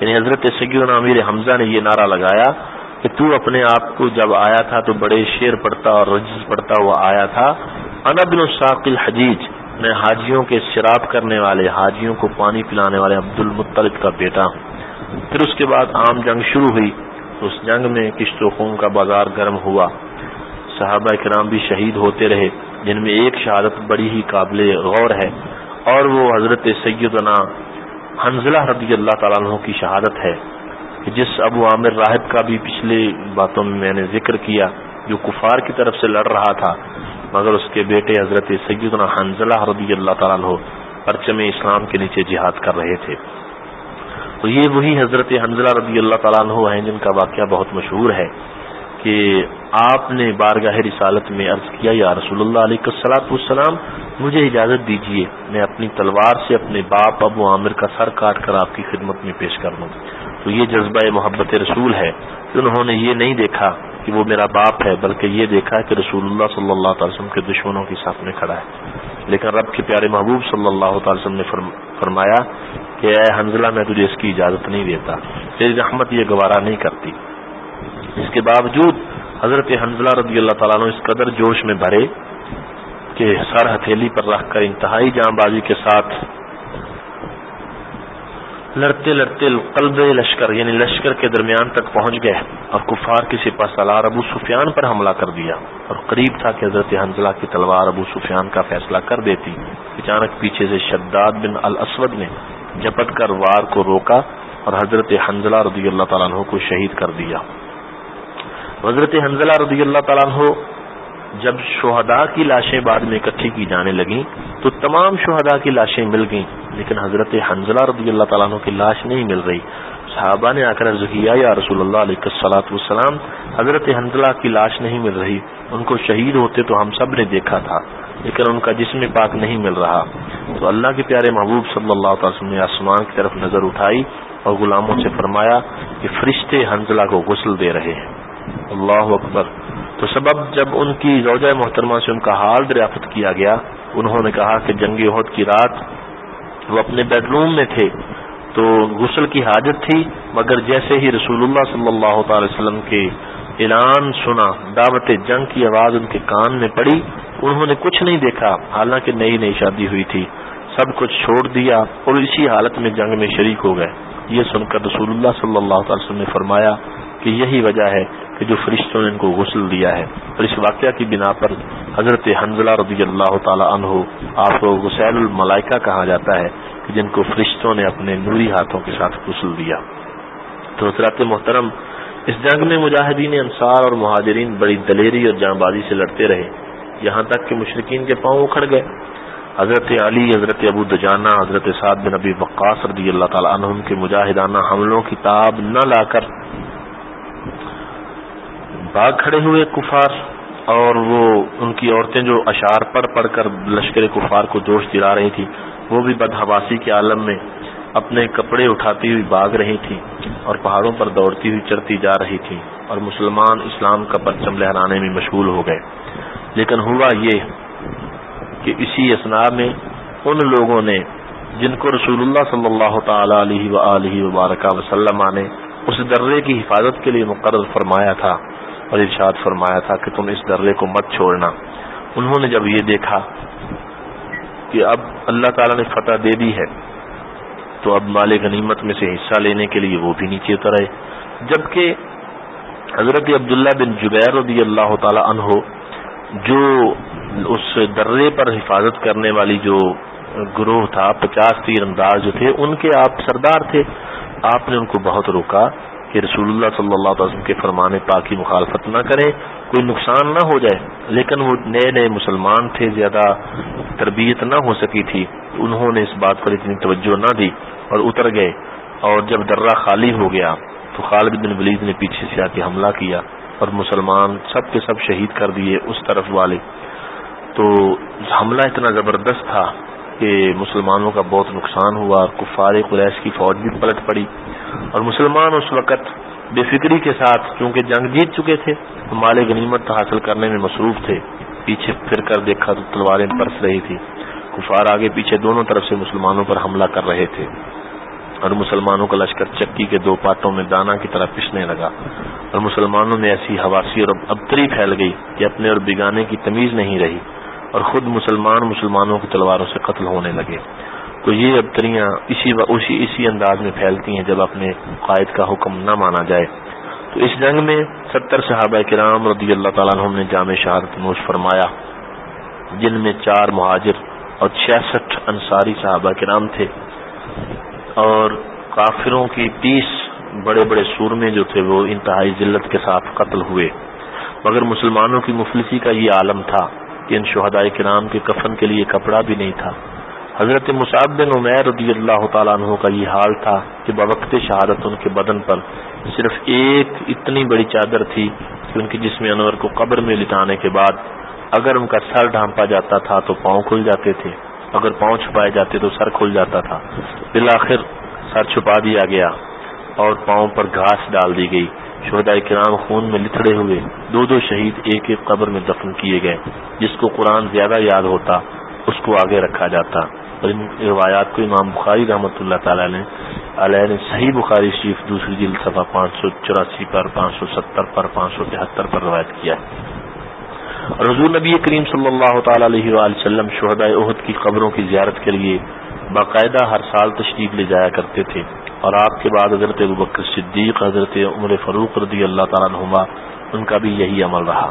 یعنی حضرت سیدنا امیر حمزہ نے یہ نعرہ لگایا کہ تو اپنے آپ کو جب آیا تھا تو بڑے شیر پڑتا اور رجز پڑتا ہوا آیا تھا انبن الساقل حجیج میں حاجیوں کے شراب کرنے والے، حاجیوں کو پانی پلانے والے عبد المطلب کا بیٹا پھر اس کے بعد عام جنگ شروع ہوئی۔ اس جنگ میں کشت و خون کا بازار گرم ہوا۔ صحابہ کرام بھی شہید ہوتے رہے، جن میں ایک شہادت بڑی ہی قابل غور ہے۔ اور وہ حضرت سیدنا حنزلہ رضی اللہ تعالیٰ عنہ کی شہادت ہے۔ جس ابو عامر راہب کا بھی پچھلے باتوں میں میں نے ذکر کیا، جو کفار کی طرف سے لڑ رہا تھا۔ مگر اس کے بیٹے حضرت سیدنا حنزلہ رضی اللہ تعالیٰ عنہ پرچم اسلام کے نیچے جہاد کر رہے تھے۔ تو یہ وہی حضرت حنزلہ رضی اللہ تعالیٰ عنہ ہیں جن کا واقعہ بہت مشہور ہے کہ آپ نے بارگاہ رسالت میں عرض کیا، یا رسول اللہ علیہ السلاط والسلام، مجھے اجازت دیجیے میں اپنی تلوار سے اپنے باپ ابو عامر کا سر کاٹ کر آپ کی خدمت میں پیش کر دوں۔ تو یہ جذبہ محبت رسول ہے۔ کہ انہوں نے یہ نہیں دیکھا کہ وہ میرا باپ ہے، بلکہ یہ دیکھا کہ رسول اللہ صلی اللہ تعالی وسلم کے دشمنوں کے ساتھ میں کھڑا ہے۔ لیکن رب کے پیارے محبوب صلی اللہ تعالی وسلم نے فرمایا کہ اے حنزلہ میں تجھے اس کی اجازت نہیں دیتا، تیری رحمت یہ گوارا نہیں کرتی۔ اس کے باوجود حضرت حنزلہ رضی اللہ تعالیٰ نے اس قدر جوش میں بھرے کہ سر ہتھیلی پر رکھ کر انتہائی جاں بازی کے ساتھ لڑتے لڑتے قلب لشکر یعنی لشکر کے درمیان تک پہنچ گئے اور کفار کی سپا سالار ابو سفیان پر حملہ کر دیا اور قریب تھا کہ حضرت حنزلہ کی تلوار ابو سفیان کا فیصلہ کر دیتی۔ اچانک پیچھے سے شداد بن الاسود نے جپٹ کر وار کو روکا اور حضرت حنزلہ رضی اللہ تعالیٰ عنہ کو شہید کر دیا۔ حضرت حنزلہ رضی اللہ تعالیٰ عنہ جب شہداء کی لاشیں بعد میں اکٹھی کی جانے لگیں تو تمام شہداء کی لاشیں مل گئیں۔ لیکن حضرت حنزلہ رضی اللہ تعالیٰ عنہ کی لاش نہیں مل رہی۔ صحابہ نے آ کر کیا یا رسول اللہ علیہ السلاۃ والسلام حضرت حنزلہ کی لاش نہیں مل رہی۔ ان کو شہید ہوتے تو ہم سب نے دیکھا تھا، لیکن ان کا جسم پاک نہیں مل رہا۔ تو اللہ کے پیارے محبوب صلی اللہ تعالی وسلم نے آسمان کی طرف نظر اٹھائی اور غلاموں سے فرمایا کہ فرشتے حنزلہ کو غسل دے رہے ہیں۔ اللہ اکبر۔ تو سبب جب ان کی روزہ محترمہ سے ان کا حال دریافت کیا گیا، انہوں نے کہا کہ جنگ عہد کی رات وہ اپنے بیڈ روم میں تھے، تو غسل کی حاجت تھی، مگر جیسے ہی رسول اللہ صلی اللہ تعالی وسلم کے اعلان سنا، دعوت جنگ کی آواز ان کے کان میں پڑی، انہوں نے کچھ نہیں دیکھا، حالانکہ نئی نئی شادی ہوئی تھی۔ سب کچھ چھوڑ دیا اور اسی حالت میں جنگ میں شریک ہو گئے۔ یہ سن کر رسول اللہ صلی اللہ تعالی وسلم نے فرمایا کہ یہی وجہ ہے کہ جو فرشتوں نے ان کو غسل دیا ہے اور اس واقعہ کی بنا پر حضرت حنزلہ رضی اللہ تعالی عنہ، آپ کو غسیل الملائکہ کہا جاتا ہے کہ جن کو فرشتوں نے اپنے نوری ہاتھوں کے ساتھ غسل دیا۔ تو حضرات محترم، اس جنگ میں مجاہدین انصار اور مہاجرین بڑی دلیری اور جاں بازی سے لڑتے رہے۔ یہاں تک کہ مشرقین کے پاؤں اکھڑ گئے۔ حضرت علی، حضرت ابو دجانہ، حضرت سعد بن نبی وقاص رضی اللہ تعالی عنہ کے مجاہدانہ حملوں کی تاب نہ لا کر باغ کھڑے ہوئے کفار اور وہ ان کی عورتیں جو اشعار پڑھ پڑھ کر لشکر کفار کو جوش دلا رہی تھی وہ بھی بدہواسی کے عالم میں اپنے کپڑے اٹھاتی ہوئی باغ رہی تھی اور پہاڑوں پر دوڑتی ہوئی چڑھتی جا رہی تھی اور مسلمان اسلام کا پرچم لہرانے میں مشغول ہو گئے۔ لیکن ہوا یہ کہ اسی اسنا میں ان لوگوں نے جن کو رسول اللہ صلی اللہ تعالی علیہ و وبارکہ وسلم نے اس درے کی حفاظت کے لیے مقرر فرمایا تھا۔ اور ارشاد فرمایا تھا کہ تم اس درے کو مت چھوڑنا۔ انہوں نے جب یہ دیکھا کہ اب اللہ تعالی نے فتح دے دی ہے، تو اب مال غنیمت میں سے حصہ لینے کے لیے وہ بھی نیچے اتر آئے۔ جبکہ حضرت عبداللہ بن جبیر رضی اللہ تعالی عنہ، جو اس درے پر حفاظت کرنے والی جو گروہ تھا، پچاس تیر انداز جو تھے، ان کے آپ سردار تھے۔ آپ نے ان کو بہت روکا۔ کہ رسول اللہ صلی اللہ علیہ وسلم کے فرمان پاک کی مخالفت نہ کریں، کوئی نقصان نہ ہو جائے۔ لیکن وہ نئے نئے مسلمان تھے، زیادہ تربیت نہ ہو سکی تھی انہوں نے اس بات پر اتنی توجہ نہ دی اور اتر گئے۔ اور جب درہ خالی ہو گیا، تو خالد بن ولید نے پیچھے سے آ کے حملہ کیا اور مسلمان سب کے سب شہید کر دیے اس طرف والے۔ تو حملہ اتنا زبردست تھا کہ مسلمانوں کا بہت نقصان ہوا اور کفار قریش کی فوج بھی پلٹ پڑی۔ اور مسلمان اس وقت بے فکری کے ساتھ چونکہ جنگ جیت چکے تھے، تو مال غنیمت حاصل کرنے میں مصروف تھے۔ پیچھے پھر کر دیکھا تو تلواریں برس رہی تھی کفار آگے پیچھے دونوں طرف سے مسلمانوں پر حملہ کر رہے تھے۔ اور مسلمانوں کا لشکر چکی کے دو پاتوں میں دانا کی طرح پسنے لگا۔ اور مسلمانوں میں ایسی حواسی اور ابتری پھیل گئی کہ اپنے اور بگانے کی تمیز نہیں رہی۔ اور خود مسلمان مسلمانوں کی تلواروں سے قتل ہونے لگے۔ تو یہ ابتریاں اسی اسی اسی انداز میں پھیلتی ہیں جب اپنے قائد کا حکم نہ مانا جائے۔ تو اس جنگ میں ستر صحابہ کرام رضی اللہ تعالیٰ عنہ نے جامع شہادت نوش فرمایا، جن میں چار مہاجر اور چھیاسٹھ انصاری صحابہ کرام تھے۔ اور کافروں کی تیس بڑے بڑے سور میں جو تھے وہ انتہائی ذلت کے ساتھ قتل ہوئے۔ مگر مسلمانوں کی مفلسی کا یہ عالم تھا کہ ان شہداء کرام کے کفن کے لیے کپڑا بھی نہیں تھا۔ حضرت مصعب بن عمیر رضی اللہ تعالیٰ عنہ کا یہ حال تھا کہ بوقت شہادت ان کے بدن پر صرف ایک اتنی بڑی چادر تھی کہ ان کی جسم انور کو قبر میں لٹانے کے بعد اگر ان کا سر ڈھانپا جاتا تھا تو پاؤں کھل جاتے تھے، اگر پاؤں چھپائے جاتے تو سر کھل جاتا تھا۔ بالآخر سر چھپا دیا گیا اور پاؤں پر گھاس ڈال دی گئی۔ شہداء کرام خون میں لتڑے ہوئے دو دو شہید ایک ایک قبر میں دفن کیے گئے، جس کو قرآن زیادہ یاد ہوتا۔ اس کو آگے رکھا جاتا۔ اور ان روایات کو امام بخاری رحمۃ اللہ تعالی نے علیہ نے صحیح بخاری شریف دوسری جلد صفحہ پانچ سو چوراسی پر، پانچ سو ستر پر، پانچ سو تہتر پر روایت کیا ہے۔ اور حضور نبی کریم صلی اللہ تعالی علیہ وآلہ وسلم شہداء عہد کی قبروں کی زیارت کے لیے باقاعدہ ہر سال تشریف لے جایا کرتے تھے۔ اور آپ کے بعد حضرت ابکر صدیق، حضرت عمر فروخ رضی اللہ تعالیٰ نما ان کا بھی یہی عمل رہا۔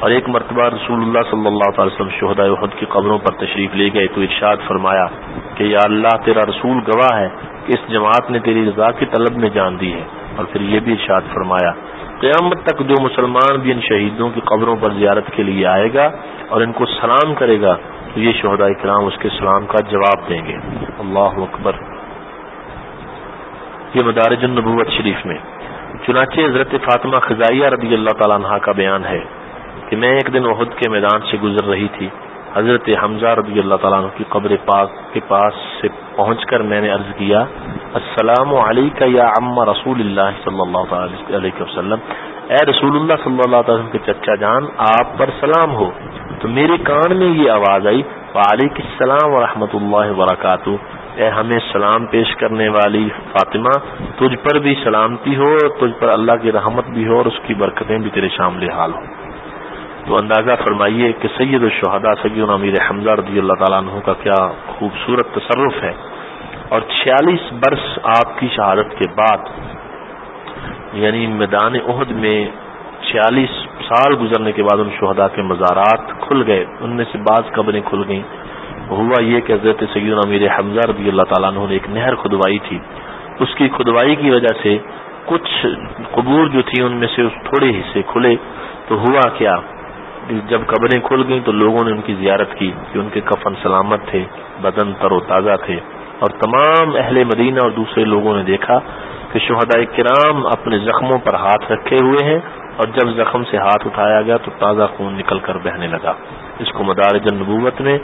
اور ایک مرتبہ رسول اللہ صلی اللہ تعالی وسلم شہداء عہد کی قبروں پر تشریف لے گئے تو ارشاد فرمایا کہ یا اللہ تیرا رسول گواہ ہے کہ اس جماعت نے تیری رضا کی طلب میں جان دی ہے۔ اور پھر یہ بھی ارشاد فرمایا، قیامت تک جو مسلمان بھی ان شہیدوں کی قبروں پر زیارت کے لیے آئے گا اور ان کو سلام کرے گا، تو یہ شہداء کرام اس کے سلام کا جواب دیں گے۔ اللہ اکبر۔ یہ مدارج النبوت شریف میں۔ چنانچہ حضرت فاطمہ خزائیہ رضی اللہ تعالیٰ عنہ کا بیان ہے کہ میں ایک دن عہد کے میدان سے گزر رہی تھی۔ حضرت حمزہ رضی اللہ تعالیٰ عنہ کی قبر پاک کے پاس سے پہنچ کر میں نے عرض کیا، السلام علیکہ یا عم رسول اللہ صلی اللہ علیہ وسلم۔ اے رسول اللہ صلی اللہ علیہ وسلم کے چچا جان، آپ پر سلام ہو۔ تو میرے کان میں یہ آواز آئی وعلیک السلام ورحمۃ اللہ وبرکاتہ۔ اے ہمیں سلام پیش کرنے والی فاطمہ، تجھ پر بھی سلامتی ہو اور تجھ پر اللہ کی رحمت بھی ہو اور اس کی برکتیں بھی تیرے شامل حال ہو تو اندازہ فرمائیے کہ سید الشہدا سید امیر حمزہ رضی اللہ تعالیٰ عنہ کا کیا خوبصورت تصرف ہے۔ اور چھیالیس برس آپ کی شہادت کے بعد یعنی میدان عہد میں چھیالیس سال گزرنے کے بعد ان شہدا کے مزارات کھل گئے۔ ان میں سے بعض قبریں کھل گئیں۔ ہوا یہ کہ حضرت سید امیر حمزہ رضی اللہ تعالیٰ عنہ نے ایک نہر کھدوائی تھی۔ اس کی کھدوائی کی وجہ سے کچھ قبور جو تھی ان میں سے اس تھوڑے حصے کھلے۔ تو ہوا کیا؟ جب قبریں کھل گئیں تو لوگوں نے ان کی زیارت کی کہ ان کے کفن سلامت تھے، بدن تر و تازہ تھے۔ اور تمام اہل مدینہ اور دوسرے لوگوں نے دیکھا کہ شہداء کرام اپنے زخموں پر ہاتھ رکھے ہوئے ہیں اور جب زخم سے ہاتھ اٹھایا گیا تو تازہ خون نکل کر بہنے لگا۔ اس کو مدارج النبوت میں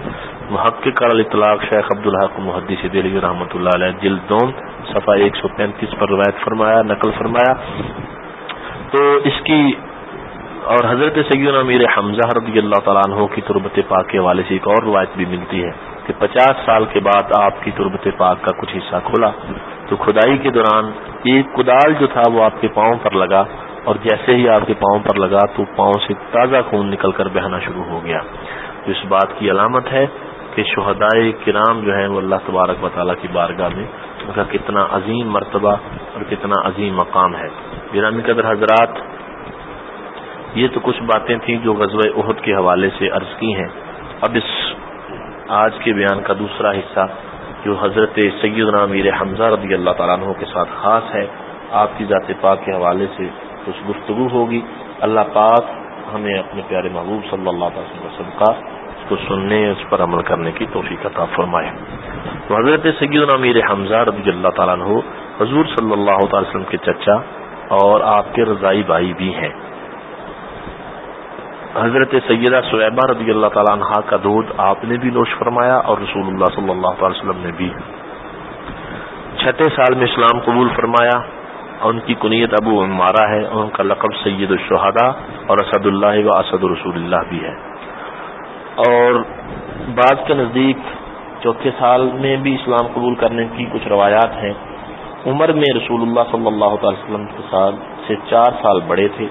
محقق الاطلاق شیخ عبدالحق محدث دلی رحمۃ اللہ علیہ جلد دوم، صفحہ ایک سو پینتیس پر روایت فرمایا، نقل فرمایا۔ تو اس کی اور حضرت سید امیر حمزہ رضی اللہ تعالیٰ عنہ کی تربت پاک کے حوالے سے ایک اور روایت بھی ملتی ہے کہ پچاس سال کے بعد آپ کی تربت پاک کا کچھ حصہ کھلا۔ تو کھدائی کے دوران ایک کدال جو تھا وہ آپ کے پاؤں پر لگا اور جیسے ہی آپ کے پاؤں پر لگا تو پاؤں سے تازہ خون نکل کر بہنا شروع ہو گیا۔ تو اس بات کی علامت ہے کہ شہدائے کرام جو ہیں وہ اللہ تبارک و تعالیٰ کی بارگاہ میں ان کا کتنا عظیم مرتبہ اور کتنا عظیم مقام ہے۔ گرامی قدر حضرات، یہ تو کچھ باتیں تھیں جو غزوہ عہد کے حوالے سے عرض کی ہیں۔ اب اس آج کے بیان کا دوسرا حصہ جو حضرت سیدنا امیر حمزہ رضی اللہ تعالیٰ عنہ کے ساتھ خاص ہے، آپ کی ذات پاک کے حوالے سے کچھ گفتگو ہوگی۔ اللہ پاک ہمیں اپنے پیارے محبوب صلی اللہ علیہ وسلم کا کو سننے، اس پر عمل کرنے کی توفیق عطا فرمائے۔ تو حضرت سید امیر حمزہ رضی اللہ تعالیٰ عنہ، حضور صلی اللہ تعالی وسلم کے چچا اور آپ کے رضائی بھائی بھی ہیں۔ حضرت سیدہ سویبہ رضی اللہ تعالیٰ عنہ کا دودھ آپ نے بھی نوش فرمایا اور رسول اللہ صلی اللہ علیہ وسلم نے بھی۔ چھٹے سال میں اسلام قبول فرمایا اور ان کی کنیت ابو عمارہ ہے اور ان کا لقب سید الشہدا اور اسد اللہ و اسد رسول اللہ بھی ہے۔ اور بعض کے نزدیک چوتھے سال میں بھی اسلام قبول کرنے کی کچھ روایات ہیں۔ عمر میں رسول اللہ صلی اللہ تعالی وسلم کے ساتھ سے چار سال بڑے تھے۔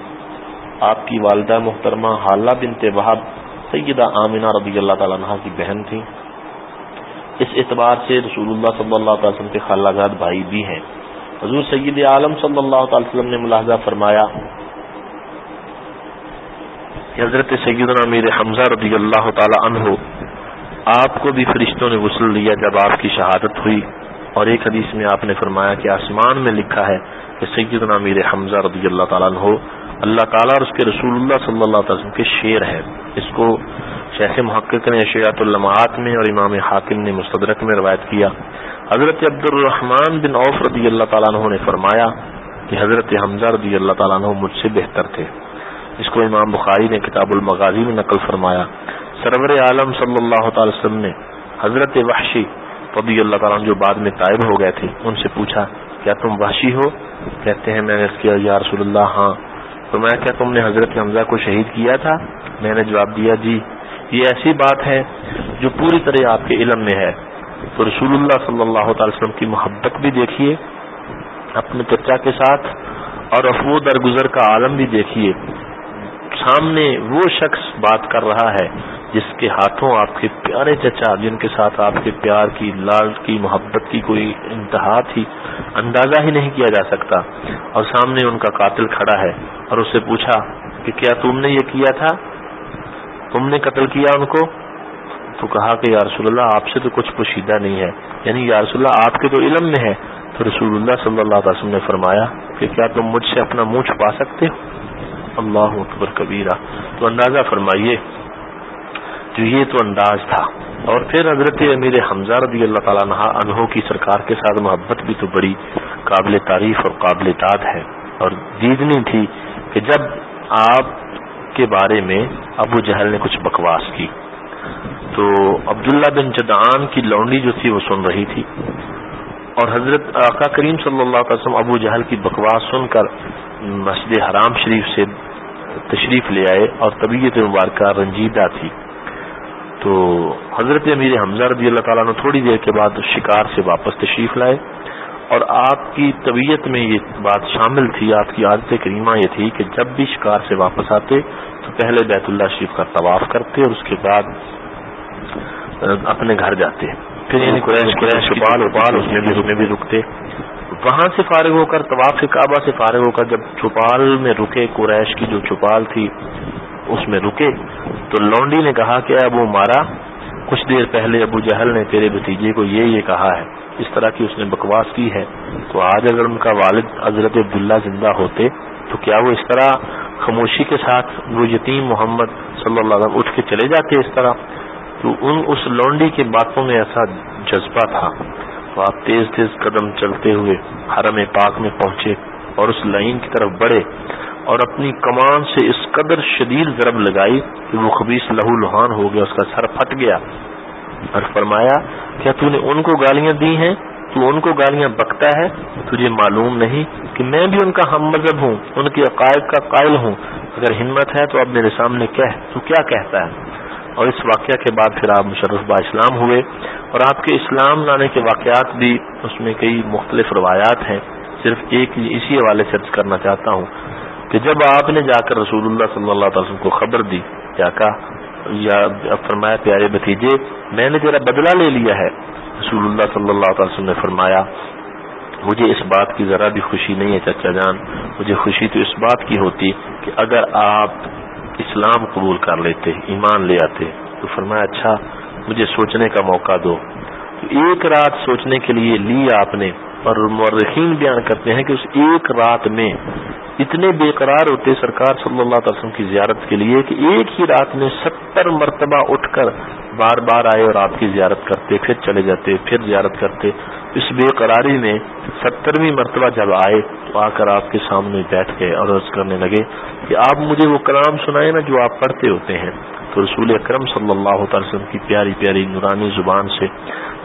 آپ کی والدہ محترمہ حالہ بنت وہاب سیدہ آمینہ رضی اللہ تعالیٰ عنہ کی بہن تھی اس اعتبار سے رسول اللہ صلی اللہ تعالی وسلم کے خالہ جات بھائی بھی ہیں۔ حضور سید عالم صلی اللہ تعالی وسلم نے ملاحظہ فرمایا حضرت سیدنا امیر حمزہ رضی اللہ تعالی عنہ آپ کو بھی فرشتوں نے غسل لیا جب آپ کی شہادت ہوئی اور ایک حدیث میں آپ نے فرمایا کہ آسمان میں لکھا ہے کہ سیدنا امیر حمزہ رضی اللہ تعالیٰ عنہ اللہ تعالیٰ اور اس کے رسول اللہ صلی اللہ علیہ وسلم کے شعر ہے اس کو شیخ محقق نے اشیات المعات میں اور امام حاکم نے مستدرک میں روایت کیا۔ حضرت عبد الرحمن بن عوف رضی اللہ تعالیٰ عنہ نے فرمایا کہ حضرت حمزہ رضی اللہ تعالیٰ عنہ مجھ سے بہتر تھے۔ اس کو امام بخاری نے کتاب المغازی میں نقل فرمایا۔ سرور عالم صلی اللہ تعالی وسلم نے حضرت وحشی رضی اللہ تعالیٰ جو بعد میں طائب ہو گئے تھے، ان سے پوچھا، کیا تم وحشی ہو؟ کہتے ہیں، میں نے کیا۔ یا رسول اللہ ہاں۔ تو میں کیا تم نے حضرت حمزہ کو شہید کیا تھا؟ میں نے جواب دیا جی یہ ایسی بات ہے جو پوری طرح آپ کے علم میں ہے۔ تو رسول اللہ صلی اللہ تعالی وسلم کی محبت بھی دیکھیے اپنے چچا کے ساتھ، اور افو درگزر کا عالم بھی دیکھیے۔ سامنے وہ شخص بات کر رہا ہے جس کے ہاتھوں آپ کے پیارے چچا، جن کے ساتھ آپ کے پیار کی، لال کی، محبت کی کوئی انتہا تھی، اندازہ ہی نہیں کیا جا سکتا۔ اور سامنے ان کا قاتل کھڑا ہے اور اس سے پوچھا کہ کیا تم نے یہ کیا تھا؟ تم نے قتل کیا ان کو؟ تو کہا کہ یا رسول اللہ، آپ سے تو کچھ پوشیدہ نہیں ہے۔ یعنی یا رسول اللہ، آپ کے تو علم میں ہے۔ تو رسول اللہ صلی اللہ علیہ وسلم نے فرمایا کہ کیا تم مجھ سے اپنا منہ چھپا سکتے ہو؟ اللہ اکبر کبیرہ۔ تو اندازہ فرمائیے تو یہ تو انداز تھا۔ اور پھر حضرت امیر حمزہ رضی اللہ تعالیٰ عنہ کی سرکار کے ساتھ محبت بھی تو بڑی قابل تعریف اور قابل داد ہے۔ اور دیدنی تھی کہ جب آپ کے بارے میں ابو جہل نے کچھ بکواس کی۔ تو عبداللہ بن جدعان کی لونڈی جو تھی وہ سن رہی تھی۔ اور حضرت آقا کریم صلی اللہ علیہ وسلم ابو جہل کی بکواس سن کر مسجد حرام شریف سے تشریف لے آئے اور طبیعت مبارکہ رنجیدہ تھی۔ تو حضرت امیر حمزہ رضی اللہ تعالیٰ نے تھوڑی دیر کے بعد شکار سے واپس تشریف لائے اور آپ کی طبیعت میں یہ بات شامل تھی آپ کی عادت کریمہ یہ تھی کہ جب بھی شکار سے واپس آتے تو پہلے بیت اللہ شریف کا طواف کرتے اور اس کے بعد اپنے گھر جاتے۔ پھر یعنی قریش قریش اپال اس میں بھی رکتے۔ وہاں سے فارغ ہو کر، طواف کعبہ سے فارغ ہو کر جب چوپال میں رکے قریش کی جو چوپال تھی، اس میں رکے، تو لونڈی نے کہا کہ اب وہ مارا، کچھ دیر پہلے ابو جہل نے تیرے بتیجے کو یہ یہ کہا ہے، اس طرح کی اس نے بکواس کی ہے، تو آج اگر ان کا والد حضرت عبداللہ زندہ ہوتے، تو کیا وہ اس طرح خاموشی کے ساتھ وہ یتیم محمد صلی اللہ علیہ وسلم اٹھ کے چلے جاتے اس طرح؟ تو ان، اس لونڈی کے باتوں میں ایسا جذبہ تھا۔ تو آپ تیز تیز قدم چلتے ہوئے حرم پاک میں پہنچے اور اس لائن کی طرف بڑھے اور اپنی کمان سے اس قدر شدید ضرب لگائی کہ وہ خبیص لہو لہان ہو گیا، اس کا سر پھٹ گیا۔ اور فرمایا، کیا تو نے ان کو گالیاں دی ہیں؟ تو ان کو گالیاں بکتا ہے؟ تجھے معلوم نہیں کہ میں بھی ان کا ہم مذہب ہوں، ان کے عقائد کا قائل ہوں۔ اگر ہمت ہے تو اب میرے سامنے کہہ، تو کیا کہتا ہے؟ اور اس واقعہ کے بعد پھر آپ مشرف با اسلام ہوئے اور آپ کے اسلام لانے کے واقعات بھی اس میں کئی مختلف روایات ہیں۔ صرف ایک اسی حوالے سے کرنا چاہتا ہوں کہ جب آپ نے جا کر رسول اللہ صلی اللہ علیہ وسلم کو خبر دی کیا کہا یا فرمایا، پیارے بتیجے میں نے تیرا بدلہ لے لیا ہے۔ رسول اللہ صلی اللہ علیہ وسلم نے فرمایا، مجھے اس بات کی ذرا بھی خوشی نہیں ہے، چچا جان، مجھے خوشی تو اس بات کی ہوتی کہ اگر آپ اسلام قبول کر لیتے ایمان لے آتے تو فرمایا اچھا مجھے سوچنے کا موقع دو۔ تو ایک رات سوچنے کے لیے لی آپ نے، اور مورخین بیان کرتے ہیں کہ اس ایک رات میں اتنے بے قرار ہوتے سرکار صلی اللہ علیہ وسلم کی زیارت کے لیے کہ ایک ہی رات میں ستر مرتبہ اٹھ کر بار بار آئے اور آپ کی زیارت کرتے، پھر چلے جاتے، پھر زیارت کرتے۔ اس بے قراری میں سترویں مرتبہ جب آئے تو آ کر آپ کے سامنے بیٹھ گئے اور عرض کرنے لگے کہ آپ مجھے وہ کلام سنائے نا جو آپ پڑھتے ہوتے ہیں۔ تو رسول اکرم صلی اللہ تعالی وسلم کی پیاری پیاری نورانی زبان سے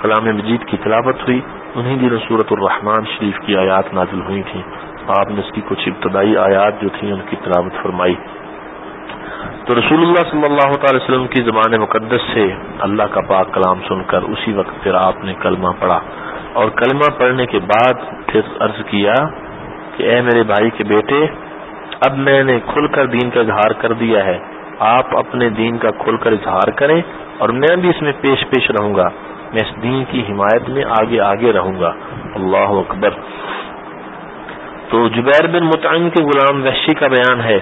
کلام مجید کی تلاوت ہوئی۔ انہیں دن صورت الرحمان شریف کی آیات نازل ہوئی تھیں۔ آپ نے اس کی کچھ ابتدائی آیات جو تھیں ان کی تلاوت فرمائی۔ تو رسول اللہ صلی اللہ تعالی وسلم کی زبان مقدس سے اللہ کا پاک کلام سن کر اسی وقت پھر آپ نے کلمہ پڑھا۔ اور کلمہ پڑھنے کے بعد پھر عرض کیا کہ اے میرے بھائی کے بیٹے، اب میں نے کھل کر دین کا اظہار کر دیا ہے۔ آپ اپنے دین کا کھل کر اظہار کریں اور میں بھی اس میں پیش پیش رہوں گا۔ میں اس دین کی حمایت میں آگے آگے رہوں گا۔ اللہ اکبر۔ تو جبیر بن متعین کے غلام وحشی کا بیان ہے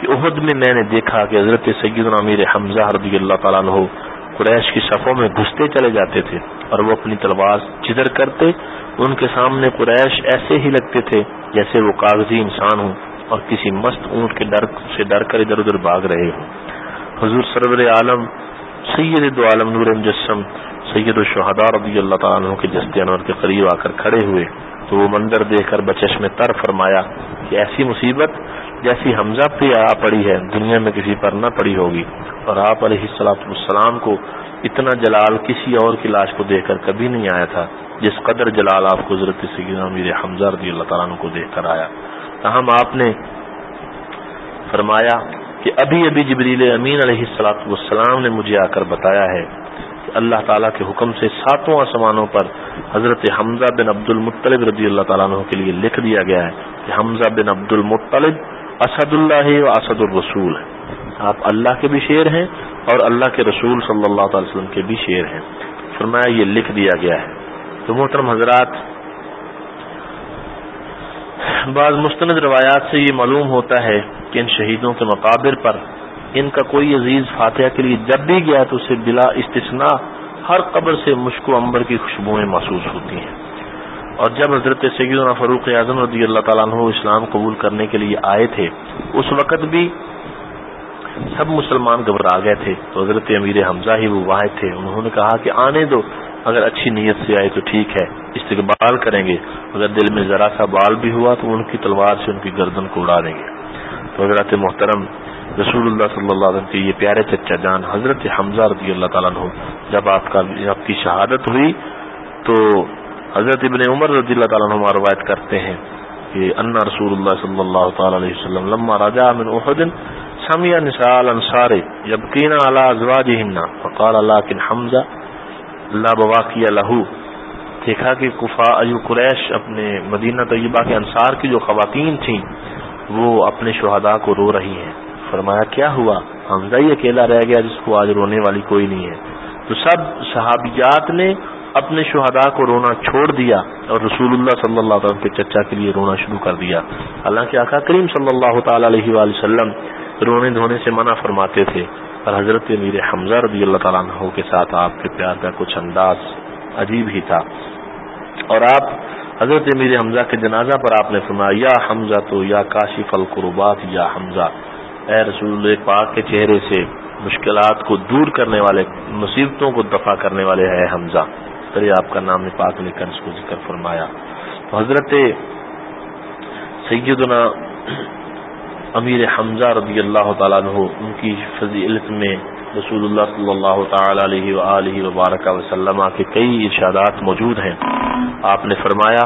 کہ عہد میں میں نے دیکھا کہ حضرت سید امیر حمزہ رضی اللہ تعالیٰ عنہ قریش کی صفوں میں گھستے چلے جاتے تھے۔ اور وہ اپنی تلوار چدر کرتے، ان کے سامنے قریش ایسے ہی لگتے تھے جیسے وہ کاغذی انسان ہوں اور کسی مست اونٹ کے ڈر سے ڈر کر ادھر ادھر بھاگ رہے ہوں۔ حضور سرور عالم، سید دو عالم نور مجسم، سید الشہداء رضی اللہ تعالیٰ کے جستے انور کے قریب آ کر کھڑے ہوئے۔ تو وہ منظر دیکھ کر بچش میں تر فرمایا کہ ایسی مصیبت جیسی حمزہ پہ آ پڑی ہے، دنیا میں کسی پر نہ پڑی ہوگی۔ اور آپ علیہ السلاط السلام کو اتنا جلال کسی اور کی لاش کو دیکھ کر کبھی نہیں آیا تھا جس قدر جلال آپ کو ضرورت سیدنا میر حمزہ رضی اللہ تعالیٰ کو دیکھ کر آیا۔ تاہم آپ نے فرمایا کہ ابھی ابھی جبریل امین علیہ السلاط والسلام نے مجھے آ کر بتایا ہے کہ اللہ تعالیٰ کے حکم سے ساتوں آسمانوں پر حضرت حمزہ بن عبد المطلب رضی اللہ تعالیٰ عنہ کے لیے لکھ دیا گیا ہے کہ حمزہ بن عبد المطلب اسد اللہ و اسد الرسول ہے آپ اللہ کے بھی شعر ہیں اور اللہ کے رسول صلی اللہ تعالی وسلم کے بھی شعر ہیں۔ فرمایا، یہ لکھ دیا گیا ہے۔ تو محترم حضرات، بعض مستند روایات سے یہ معلوم ہوتا ہے کہ ان شہیدوں کے مقابر پر ان کا کوئی عزیز فاتحہ کے لیے جب بھی گیا تو اسے بلا استثناء ہر قبر سے مشک و امبر کی خوشبوئیں محسوس ہوتی ہیں۔ اور جب حضرت سیدنا فروخ اعظم رضی اللہ تعالیٰ عنہ اسلام قبول کرنے کے لیے آئے تھے، اس وقت بھی سب مسلمان گھبرا گئے تھے تو حضرت امیر حمزہ ہی وہ واحد تھے۔ انہوں نے کہا کہ آنے دو، اگر اچھی نیت سے آئے تو ٹھیک ہے، استقبال کریں گے۔ اگر دل میں ذرا سا بال بھی ہوا تو ان کی تلوار سے ان کی گردن کو اڑا دیں گے۔ تو حضرت محترم، رسول اللہ صلی اللہ علیہ وسلم کے یہ پیارے چچا جان حضرت حمزہ رضی اللہ تعالیٰ عنہ، جب آپ کا، آپ کی شہادت ہوئی تو حضرت ابن عمر رضی اللہ تعالیٰ عنہ روایت کرتے ہیں کہ ان رسول اللہ صلی اللہ تعالی علیہ وسلم لما راجا من احد سمع نساء الانصار يبكين على ازواجهن فقال لكن حمزه لا بواقي له دیکھا کہ کفا ایو قریش اپنے مدینہ طیبہ کے انصار کی جو خواتین تھیں، وہ اپنے شہداء کو رو رہی ہیں. فرمایا، کیا ہوا؟ حمزہ ہی اکیلا رہ گیا جس کو آج رونے والی کوئی نہیں ہے. تو سب صحابیات نے اپنے شہداء کو رونا چھوڑ دیا اور رسول اللہ صلی اللہ علیہ وسلم کے چچا کے لیے رونا شروع کر دیا. اللہ کے آقا کریم صلی اللہ تعالی علیہ وآلہ وسلم رونے دھونے سے منع فرماتے تھے اور حضرت میر حمزہ رضی اللہ تعالیٰ عنہ کے ساتھ آپ کے پیار کا کچھ انداز عجیب ہی تھا۔ اور آپ، حضرت میر حمزہ کے جنازہ پر آپ نے فرمایا، یا حمزہ تو یا کاشف القربات یا حمزہ۔ اے رسول پاک کے چہرے سے مشکلات کو دور کرنے والے، مصیبتوں کو دفع کرنے والے ہے حمزہ۔ پھر آپ کا نام پاک لے کر اس کو ذکر فرمایا۔ تو حضرت سیدنا امیر حمزہ رضی اللہ تعالیٰ عنہ، ان کی فضیلت میں رسول اللہ صلی اللہ تعالی علیہ وآلہ وبارک وسلم کے کئی ارشادات موجود ہیں۔ آپ نے فرمایا،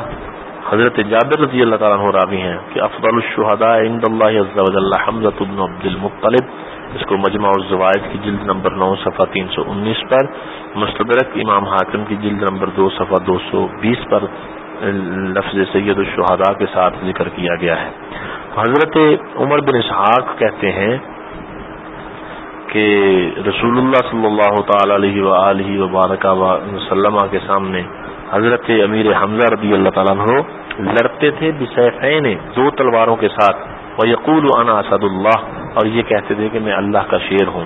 حضرت جابر رضی اللہ تعالیٰ عنہ راوی ہیں کہ افضل الشہداء عند اللہ عز و جل حمزہ بن عبد المطلب اس کو مجمع الزوائد کی جلد نمبر نو صفحہ تین سو انیس پر، مستدرک امام حاکم کی جلد نمبر دو صفحہ دو سو بیس پر لفظ سید الشہداء کے ساتھ ذکر کیا گیا ہے۔ حضرت عمر بن اسحاق کہتے ہیں کہ رسول اللہ صلی اللہ تعالی علیہ وآلہ وبارک وسلم کے سامنے حضرت امیر حمزہ رضی اللہ تعالیٰ عنہ لڑتے تھے بسیفین دو تلواروں کے ساتھ۔ وہ یقول انا اسد اللہ اور یہ کہتے تھے کہ میں اللہ کا شیر ہوں۔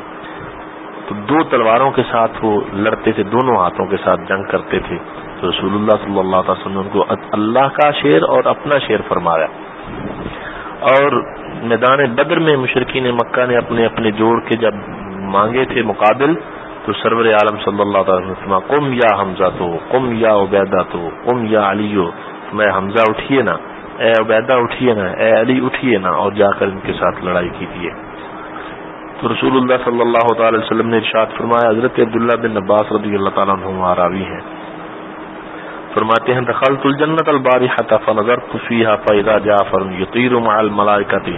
تو دو تلواروں کے ساتھ وہ لڑتے تھے، دونوں ہاتھوں کے ساتھ جنگ کرتے تھے۔ تو رسول اللہ صلی اللہ تعالی وسلم ان کو اللہ کا شیر اور اپنا شیر فرمایا۔ اور میدان بدر میں مشرقین مکہ نے اپنے اپنے جوڑ کے جب مانگے تھے مقابل، تو سرور عالم صلی اللہ تعالی وسلم کم یا حمزہ تو کم یا عبیدہ تو کم یا علی میں حمزہ اٹھیے نا، اے عبیدہ اٹھیے نا، اے علی اٹھیے نا، اور جا کر ان کے ساتھ لڑائی کیجیے تو رسول اللہ صلی اللہ تعالی وسلم نے ارشاد فرمایا، حضرت عبداللہ بن عباس رضی اللہ تعالیٰ عنہ راوی ہیں۔ فرماتے ہیں، دخلت الجنت البارحة فنظرت فيها فإذا جعفر يطير مع الملائكة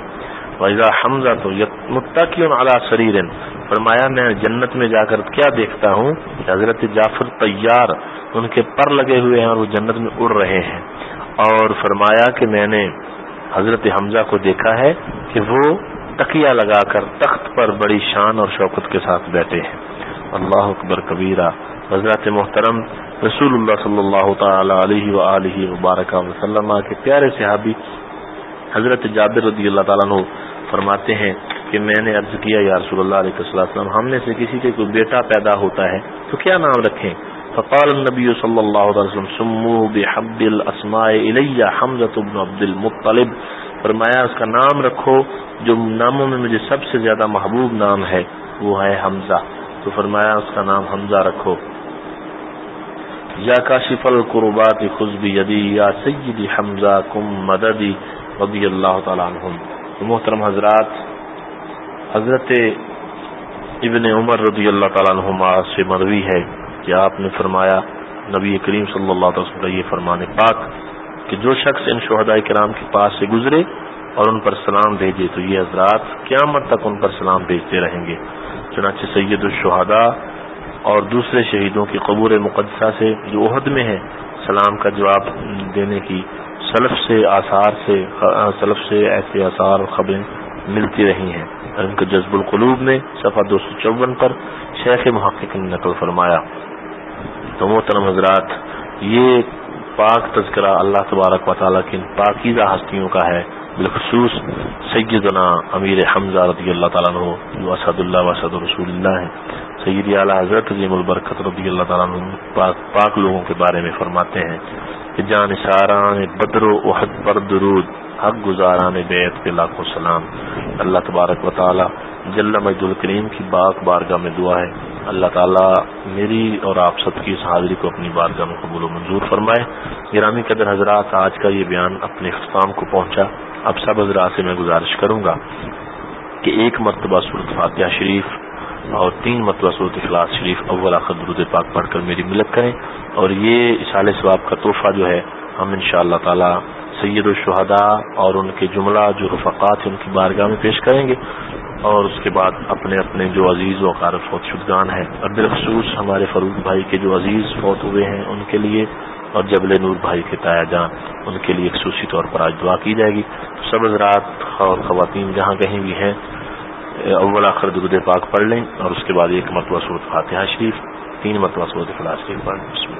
وإذا حمزة متكئ على سرير. فرمایا، میں جنت میں جا کر کیا دیکھتا ہوں؟ کہ حضرت جعفر طیار ان کے پر لگے ہوئے ہیں اور وہ جنت میں اڑ رہے ہیں۔ اور فرمایا کہ میں نے حضرت حمزہ کو دیکھا ہے کہ وہ تکیہ لگا کر تخت پر بڑی شان اور شوقت کے ساتھ بیٹھے ہیں۔ اللہ اکبر کبیرہ، حضرت محترم رسول اللہ صلی اللہ تعالی علیہ وآلہ وبارک وسلم کے پیارے صحابی حضرت جابر رضی اللہ تعالیٰ عنہ فرماتے ہیں کہ میں نے عرض کیا، یا رسول اللہ علیہ وسلم ہم میں سے کسی کے کوئی بیٹا پیدا ہوتا ہے تو کیا نام رکھیں؟ فقال النبی صلی اللہ علیہ وسلم سمو بحب الاسماء الیہ حمزة بن عبد المطلب فرمایا، اس کا نام رکھو جو ناموں میں مجھے سب سے زیادہ محبوب نام ہے، وہ ہے حمزہ۔ تو فرمایا، اس کا نام حمزہ رکھو۔ یا کاشف القربات خذ بیدی یا سیدی حمزہ کم مددی رضی اللہ تعالی عنہم۔ محترم حضرات، حضرت ابن عمر رضی اللہ تعالیٰ عنہما سے مروی ہے کہ آپ نے فرمایا، نبی کریم صلی اللہ علیہ وسلم کا یہ فرمان پاک کہ جو شخص ان شہداء کرام کے پاس سے گزرے اور ان پر سلام بھیجے تو یہ حضرات قیامت تک ان پر سلام بھیجتے رہیں گے۔ چنانچہ سید الشہداء اور دوسرے شہیدوں کی قبور مقدسہ سے جو عہد میں ہے سلام کا جواب دینے کی سلف سے آثار سے، سلف سے ایسے آثار اور خبریں ملتی رہی ہیں۔ ان کے جذب القلوب میں صفحہ دو سو چون پر شیخ محقق نے نقل فرمایا۔ تو محترم حضرات، یہ پاک تذکرہ اللہ تبارک و تعالیٰ کی پاکیزہ ہستیوں کا ہے۔ بالخصوص سیدنا امیر حمزہ رضی اللہ تعالیٰ عنہ، جو اسد اللہ وسد رسول اللہ ہے سید اعلیٰ حضرت عظیم البرکت رضی اللہ تعالیٰ عنہ پاک, پاک لوگوں کے بارے میں فرماتے ہیں کہ جان ساران بدر و احد پر درود حق گزاران بیت کے لاکھوں سلام۔ اللہ تبارک و تعالی جل مجد الکریم کی باغ بارگاہ میں دعا ہے۔ اللہ تعالیٰ میری اور آپ سب کی اس حاضری کو اپنی بارگاہ میں قبول و منظور فرمائے۔ گرامی قدر حضرات آج کا یہ بیان اپنے اختتام کو پہنچا۔ اب سب حضرات سے میں گزارش کروں گا کہ ایک مرتبہ صورت فاتحہ شریف اور تین مرتبہ صورت اخلاص شریف اول آخر درود پاک پڑھ کر میری ملک کریں اور یہ اشال ثواب کا تحفہ جو ہے، ہم ان شاء اللہ تعالی سید الشہداء اور ان کے جملہ جو رفقات ہیں ان کی بارگاہ میں پیش کریں گے اور اس کے بعد اپنے اپنے جو عزیز و فوت شدگان ہیں۔ اور بالخصوص ہمارے فروغ بھائی کے جو عزیز فوت ہوئے ہیں، ان کے لیے اور جبل نور بھائی کے تایا جان، ان کے لیے خصوصی طور پر آج دعا کی جائے گی۔ سب حضرات اور خواتین جہاں کہیں بھی ہیں اول آخر درود پاک پڑھ لیں اور اس کے بعد ایک مرتبہ صورت فاتحہ شریف، تین مرتبہ صورت فلاح شریف پڑھ لیں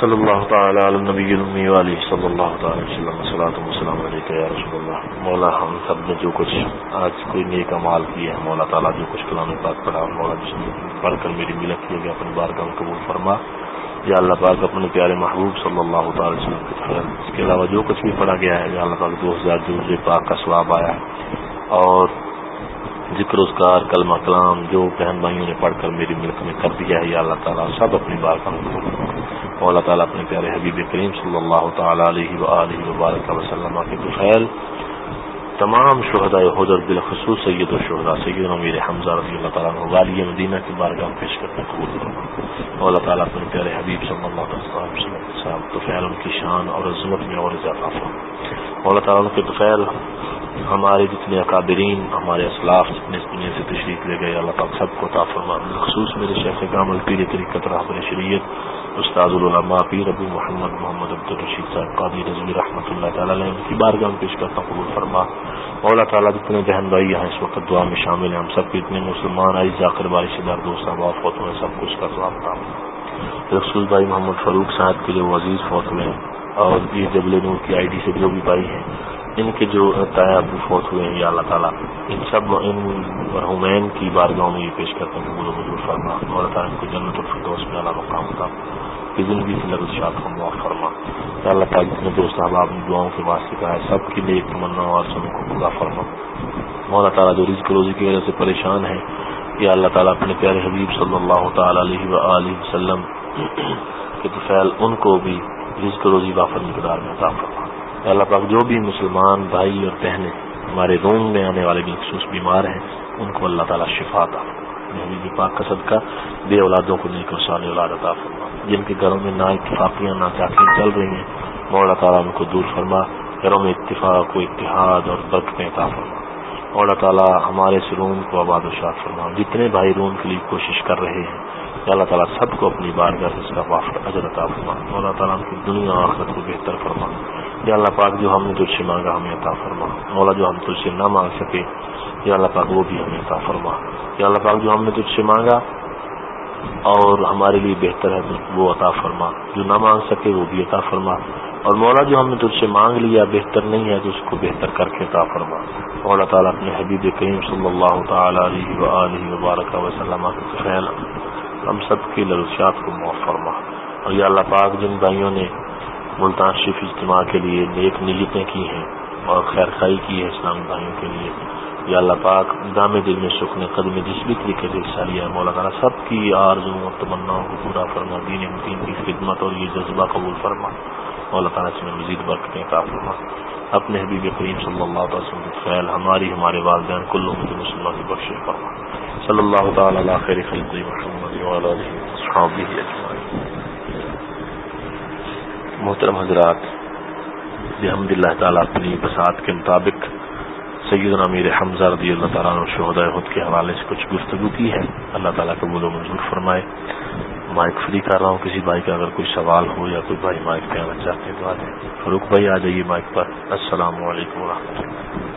صلی اللہ تعالی علی نبی المی والی صلی اللہ تعالی وسلم. صلاۃ وسلم علیکہ یا رسول اللہ. مولا ہم سب نے جو کچھ آج کوئی نیک امال کیا ہے مولا تعالیٰ جو کچھ کلام پاک پڑھا، مولا جس نے پڑھ کر میری ملت کی گیا اپنی بار کا قبول فرما، یا اللہ پاک اپنے پیارے محبوب صلی اللہ تعالی وسلم کے خیر. اس کے علاوہ جو کچھ بھی پڑھا گیا ہے، یا اللہ پاک دو ہزار جو پاک کا سواب آیا ہے، اور ذکر اسکار کلمہ کلام جو بہن بھائیوں نے پڑھ کر میری ملک میں کر دیا ہے، یا اللہ تعالیٰ سب اپنی بار کا اللہ تعالیٰ اپنے پیارے حبیب کریم صلی اللہ تعالیٰ علیہ و وبارک وسلم کے بخیر تمام شہداء حضر بالخصوص سید الشہدا سید امیر حمزہ رضی اللہ تعالیٰ غالی مدینہ کی بارگاہ پیش کرنے قبول کروں اللہ تعالیٰ اپنے پیارے حبیب صلی اللہ علیہ وسلم تو خیر ان کی شان اور عظمت میں اور اضافہ فرما اللہ تعالیٰ کے بخیر ہمارے جتنے اکابرین، ہمارے اسلاف جتنے اس دنیا سے تشریف لے گئے، اللہ پاک سب کو تعفرما خصوص میرے شیخ گام الپیر طریقت رحمر شریعت استاد العلماء پیر ابو محمد محمد عبد الرشید صاحب قادی رضوی رحمۃ اللہ تعالیٰ علیہ ان کی بارگاہ میں پیش کرتا قبول فرما۔ اللہ تعالیٰ جتنے بہن بھائی یہاں اس وقت دعا میں شامل ہیں ہم سب کے اتنے مسلمان آئی ذاکر، بارش دار دوست واف فوت ہوئے سب کچھ کا سواب تھا۔ رسول بھائی محمد فاروق صاحب کے جو عزیز فوت ہوئے اور یہ جبل نور کی آئی ڈی سے جو بھی بھائی ہیں، ان کے جو تایا فوت ہوئے ہیں، یا اللہ تعالیٰ، ان سب، ان مرحومین کی بارگاہوں میں یہ پیش کرتے ہیں کہ بزرگ فرما۔ اور تعالیٰ ان کو جنت الفردوس میں اللہ مقام تھا کہ زندگی سے لفظ شاد کو معاف فرما۔ یا اللہ تعالیٰ جتنے دوست احباب نے دعاؤں کے واسطے کہا ہے سب کے لیے تمنا اور سب کو پورا فرما۔ مولا تعالیٰ جو رزق روزی کی وجہ سے پریشان ہے یا اللہ تعالیٰ اپنے پیارے حبیب صلی اللہ تعالیٰ علیہ و وسلم کے تو ان کو بھی رزق روزی وافر مقدار میں عطا فرما۔ یا اللہ پاک جو بھی مسلمان بھائی اور بہنیں ہمارے روم میں آنے والے بالخصوص بیمار ہیں، ان کو اللہ تعالیٰ شفا تھا پاک کا صدقہ بے اولادوں کو لے کر سال اولاد عطا فرما۔ جن کے گھروں میں نہ اتفاقیاں، نہ چاقیاں چل رہی ہیں وہ اللہ تعالیٰ ان کو دور فرما، گھروں میں اتفاق و اتحاد اور برکتیں عطا فرما۔ اور اللہ تعالیٰ ہمارے اس روم کو آباد و شاد فرما۔ جتنے بھائی روم کے لیے کوشش کر رہے ہیں اللہ تعالیٰ سب کو اپنی بار گھر اس کا وافر اجر عطا فرما۔ اللہ تعالیٰ ان کی دنیا آخرت کو بہتر فرما۔ یا اللہ پاک جو ہم نے تجھ سے مانگا ہمیں عطا فرما۔ مولا جو ہم تجھ سے نہ مانگ سکے، یا اللہ پاک وہ بھی ہمیں عطا فرما۔ یا اللہ پاک جو ہم نے تجھ سے مانگا اور ہمارے لیے بہتر ہے، وہ عطا فرما۔ جو نہ مانگ سکے، وہ بھی عطا فرما۔ اور مولا جو ہم نے تجھ سے مانگ لیا، بہتر نہیں ہے، تو اس کو بہتر کر کے عطا فرما۔ مولا تعالیٰ اپنے حبیب کریم صلی اللہ تعالیٰ علیہ و وبارک وسلم خیال ہم سب کی للوشات کو معاف فرما۔ اور یا اللہ پاک، جن بھائیوں نے ملتان شریف اجتماع کے لیے نیک نیتیں کی ہیں اور خیر خائی کی ہے اسلامی بھائیوں کے لیے یا اللہ پاک، دام دل میں سکھنے قدم جس بھی طریقے سے حصہ لیا ہے۔ مولا تعالیٰ سب کی آرزوں اور تمناؤں کو پورا فرما، دین مدین کی خدمت اور یہ جذبہ قبول فرما۔ مولا تعالیٰ سے مزید برکتیں کا فرما۔ اپنے حبیب کریم صلی اللہ تعالیٰ وسلم خیال ہماری، ہمارے والدین کلو مجھے مسلمان کی بخش فرما۔ صلی اللہ تعالیٰ علیہ خیر خلط محمد محترم حضرات الحمد اللہ تعالیٰ اپنی بسات کے مطابق سیدنا امیر حمزہ رضی اللہ تعالیٰ نے شہدا خود کے حوالے سے کچھ گفتگو کی ہے۔ اللہ تعالیٰ قبول و منظور فرمائے۔ مائک فری کر رہا ہوں، کسی بھائی کا اگر کوئی سوال ہو یا کوئی بھائی مائک پہ آنا چاہتے ہیں تو آ جائیں۔ فروخ بھائی، آ جائیے مائک پر۔ السلام علیکم و رحمۃ اللہ۔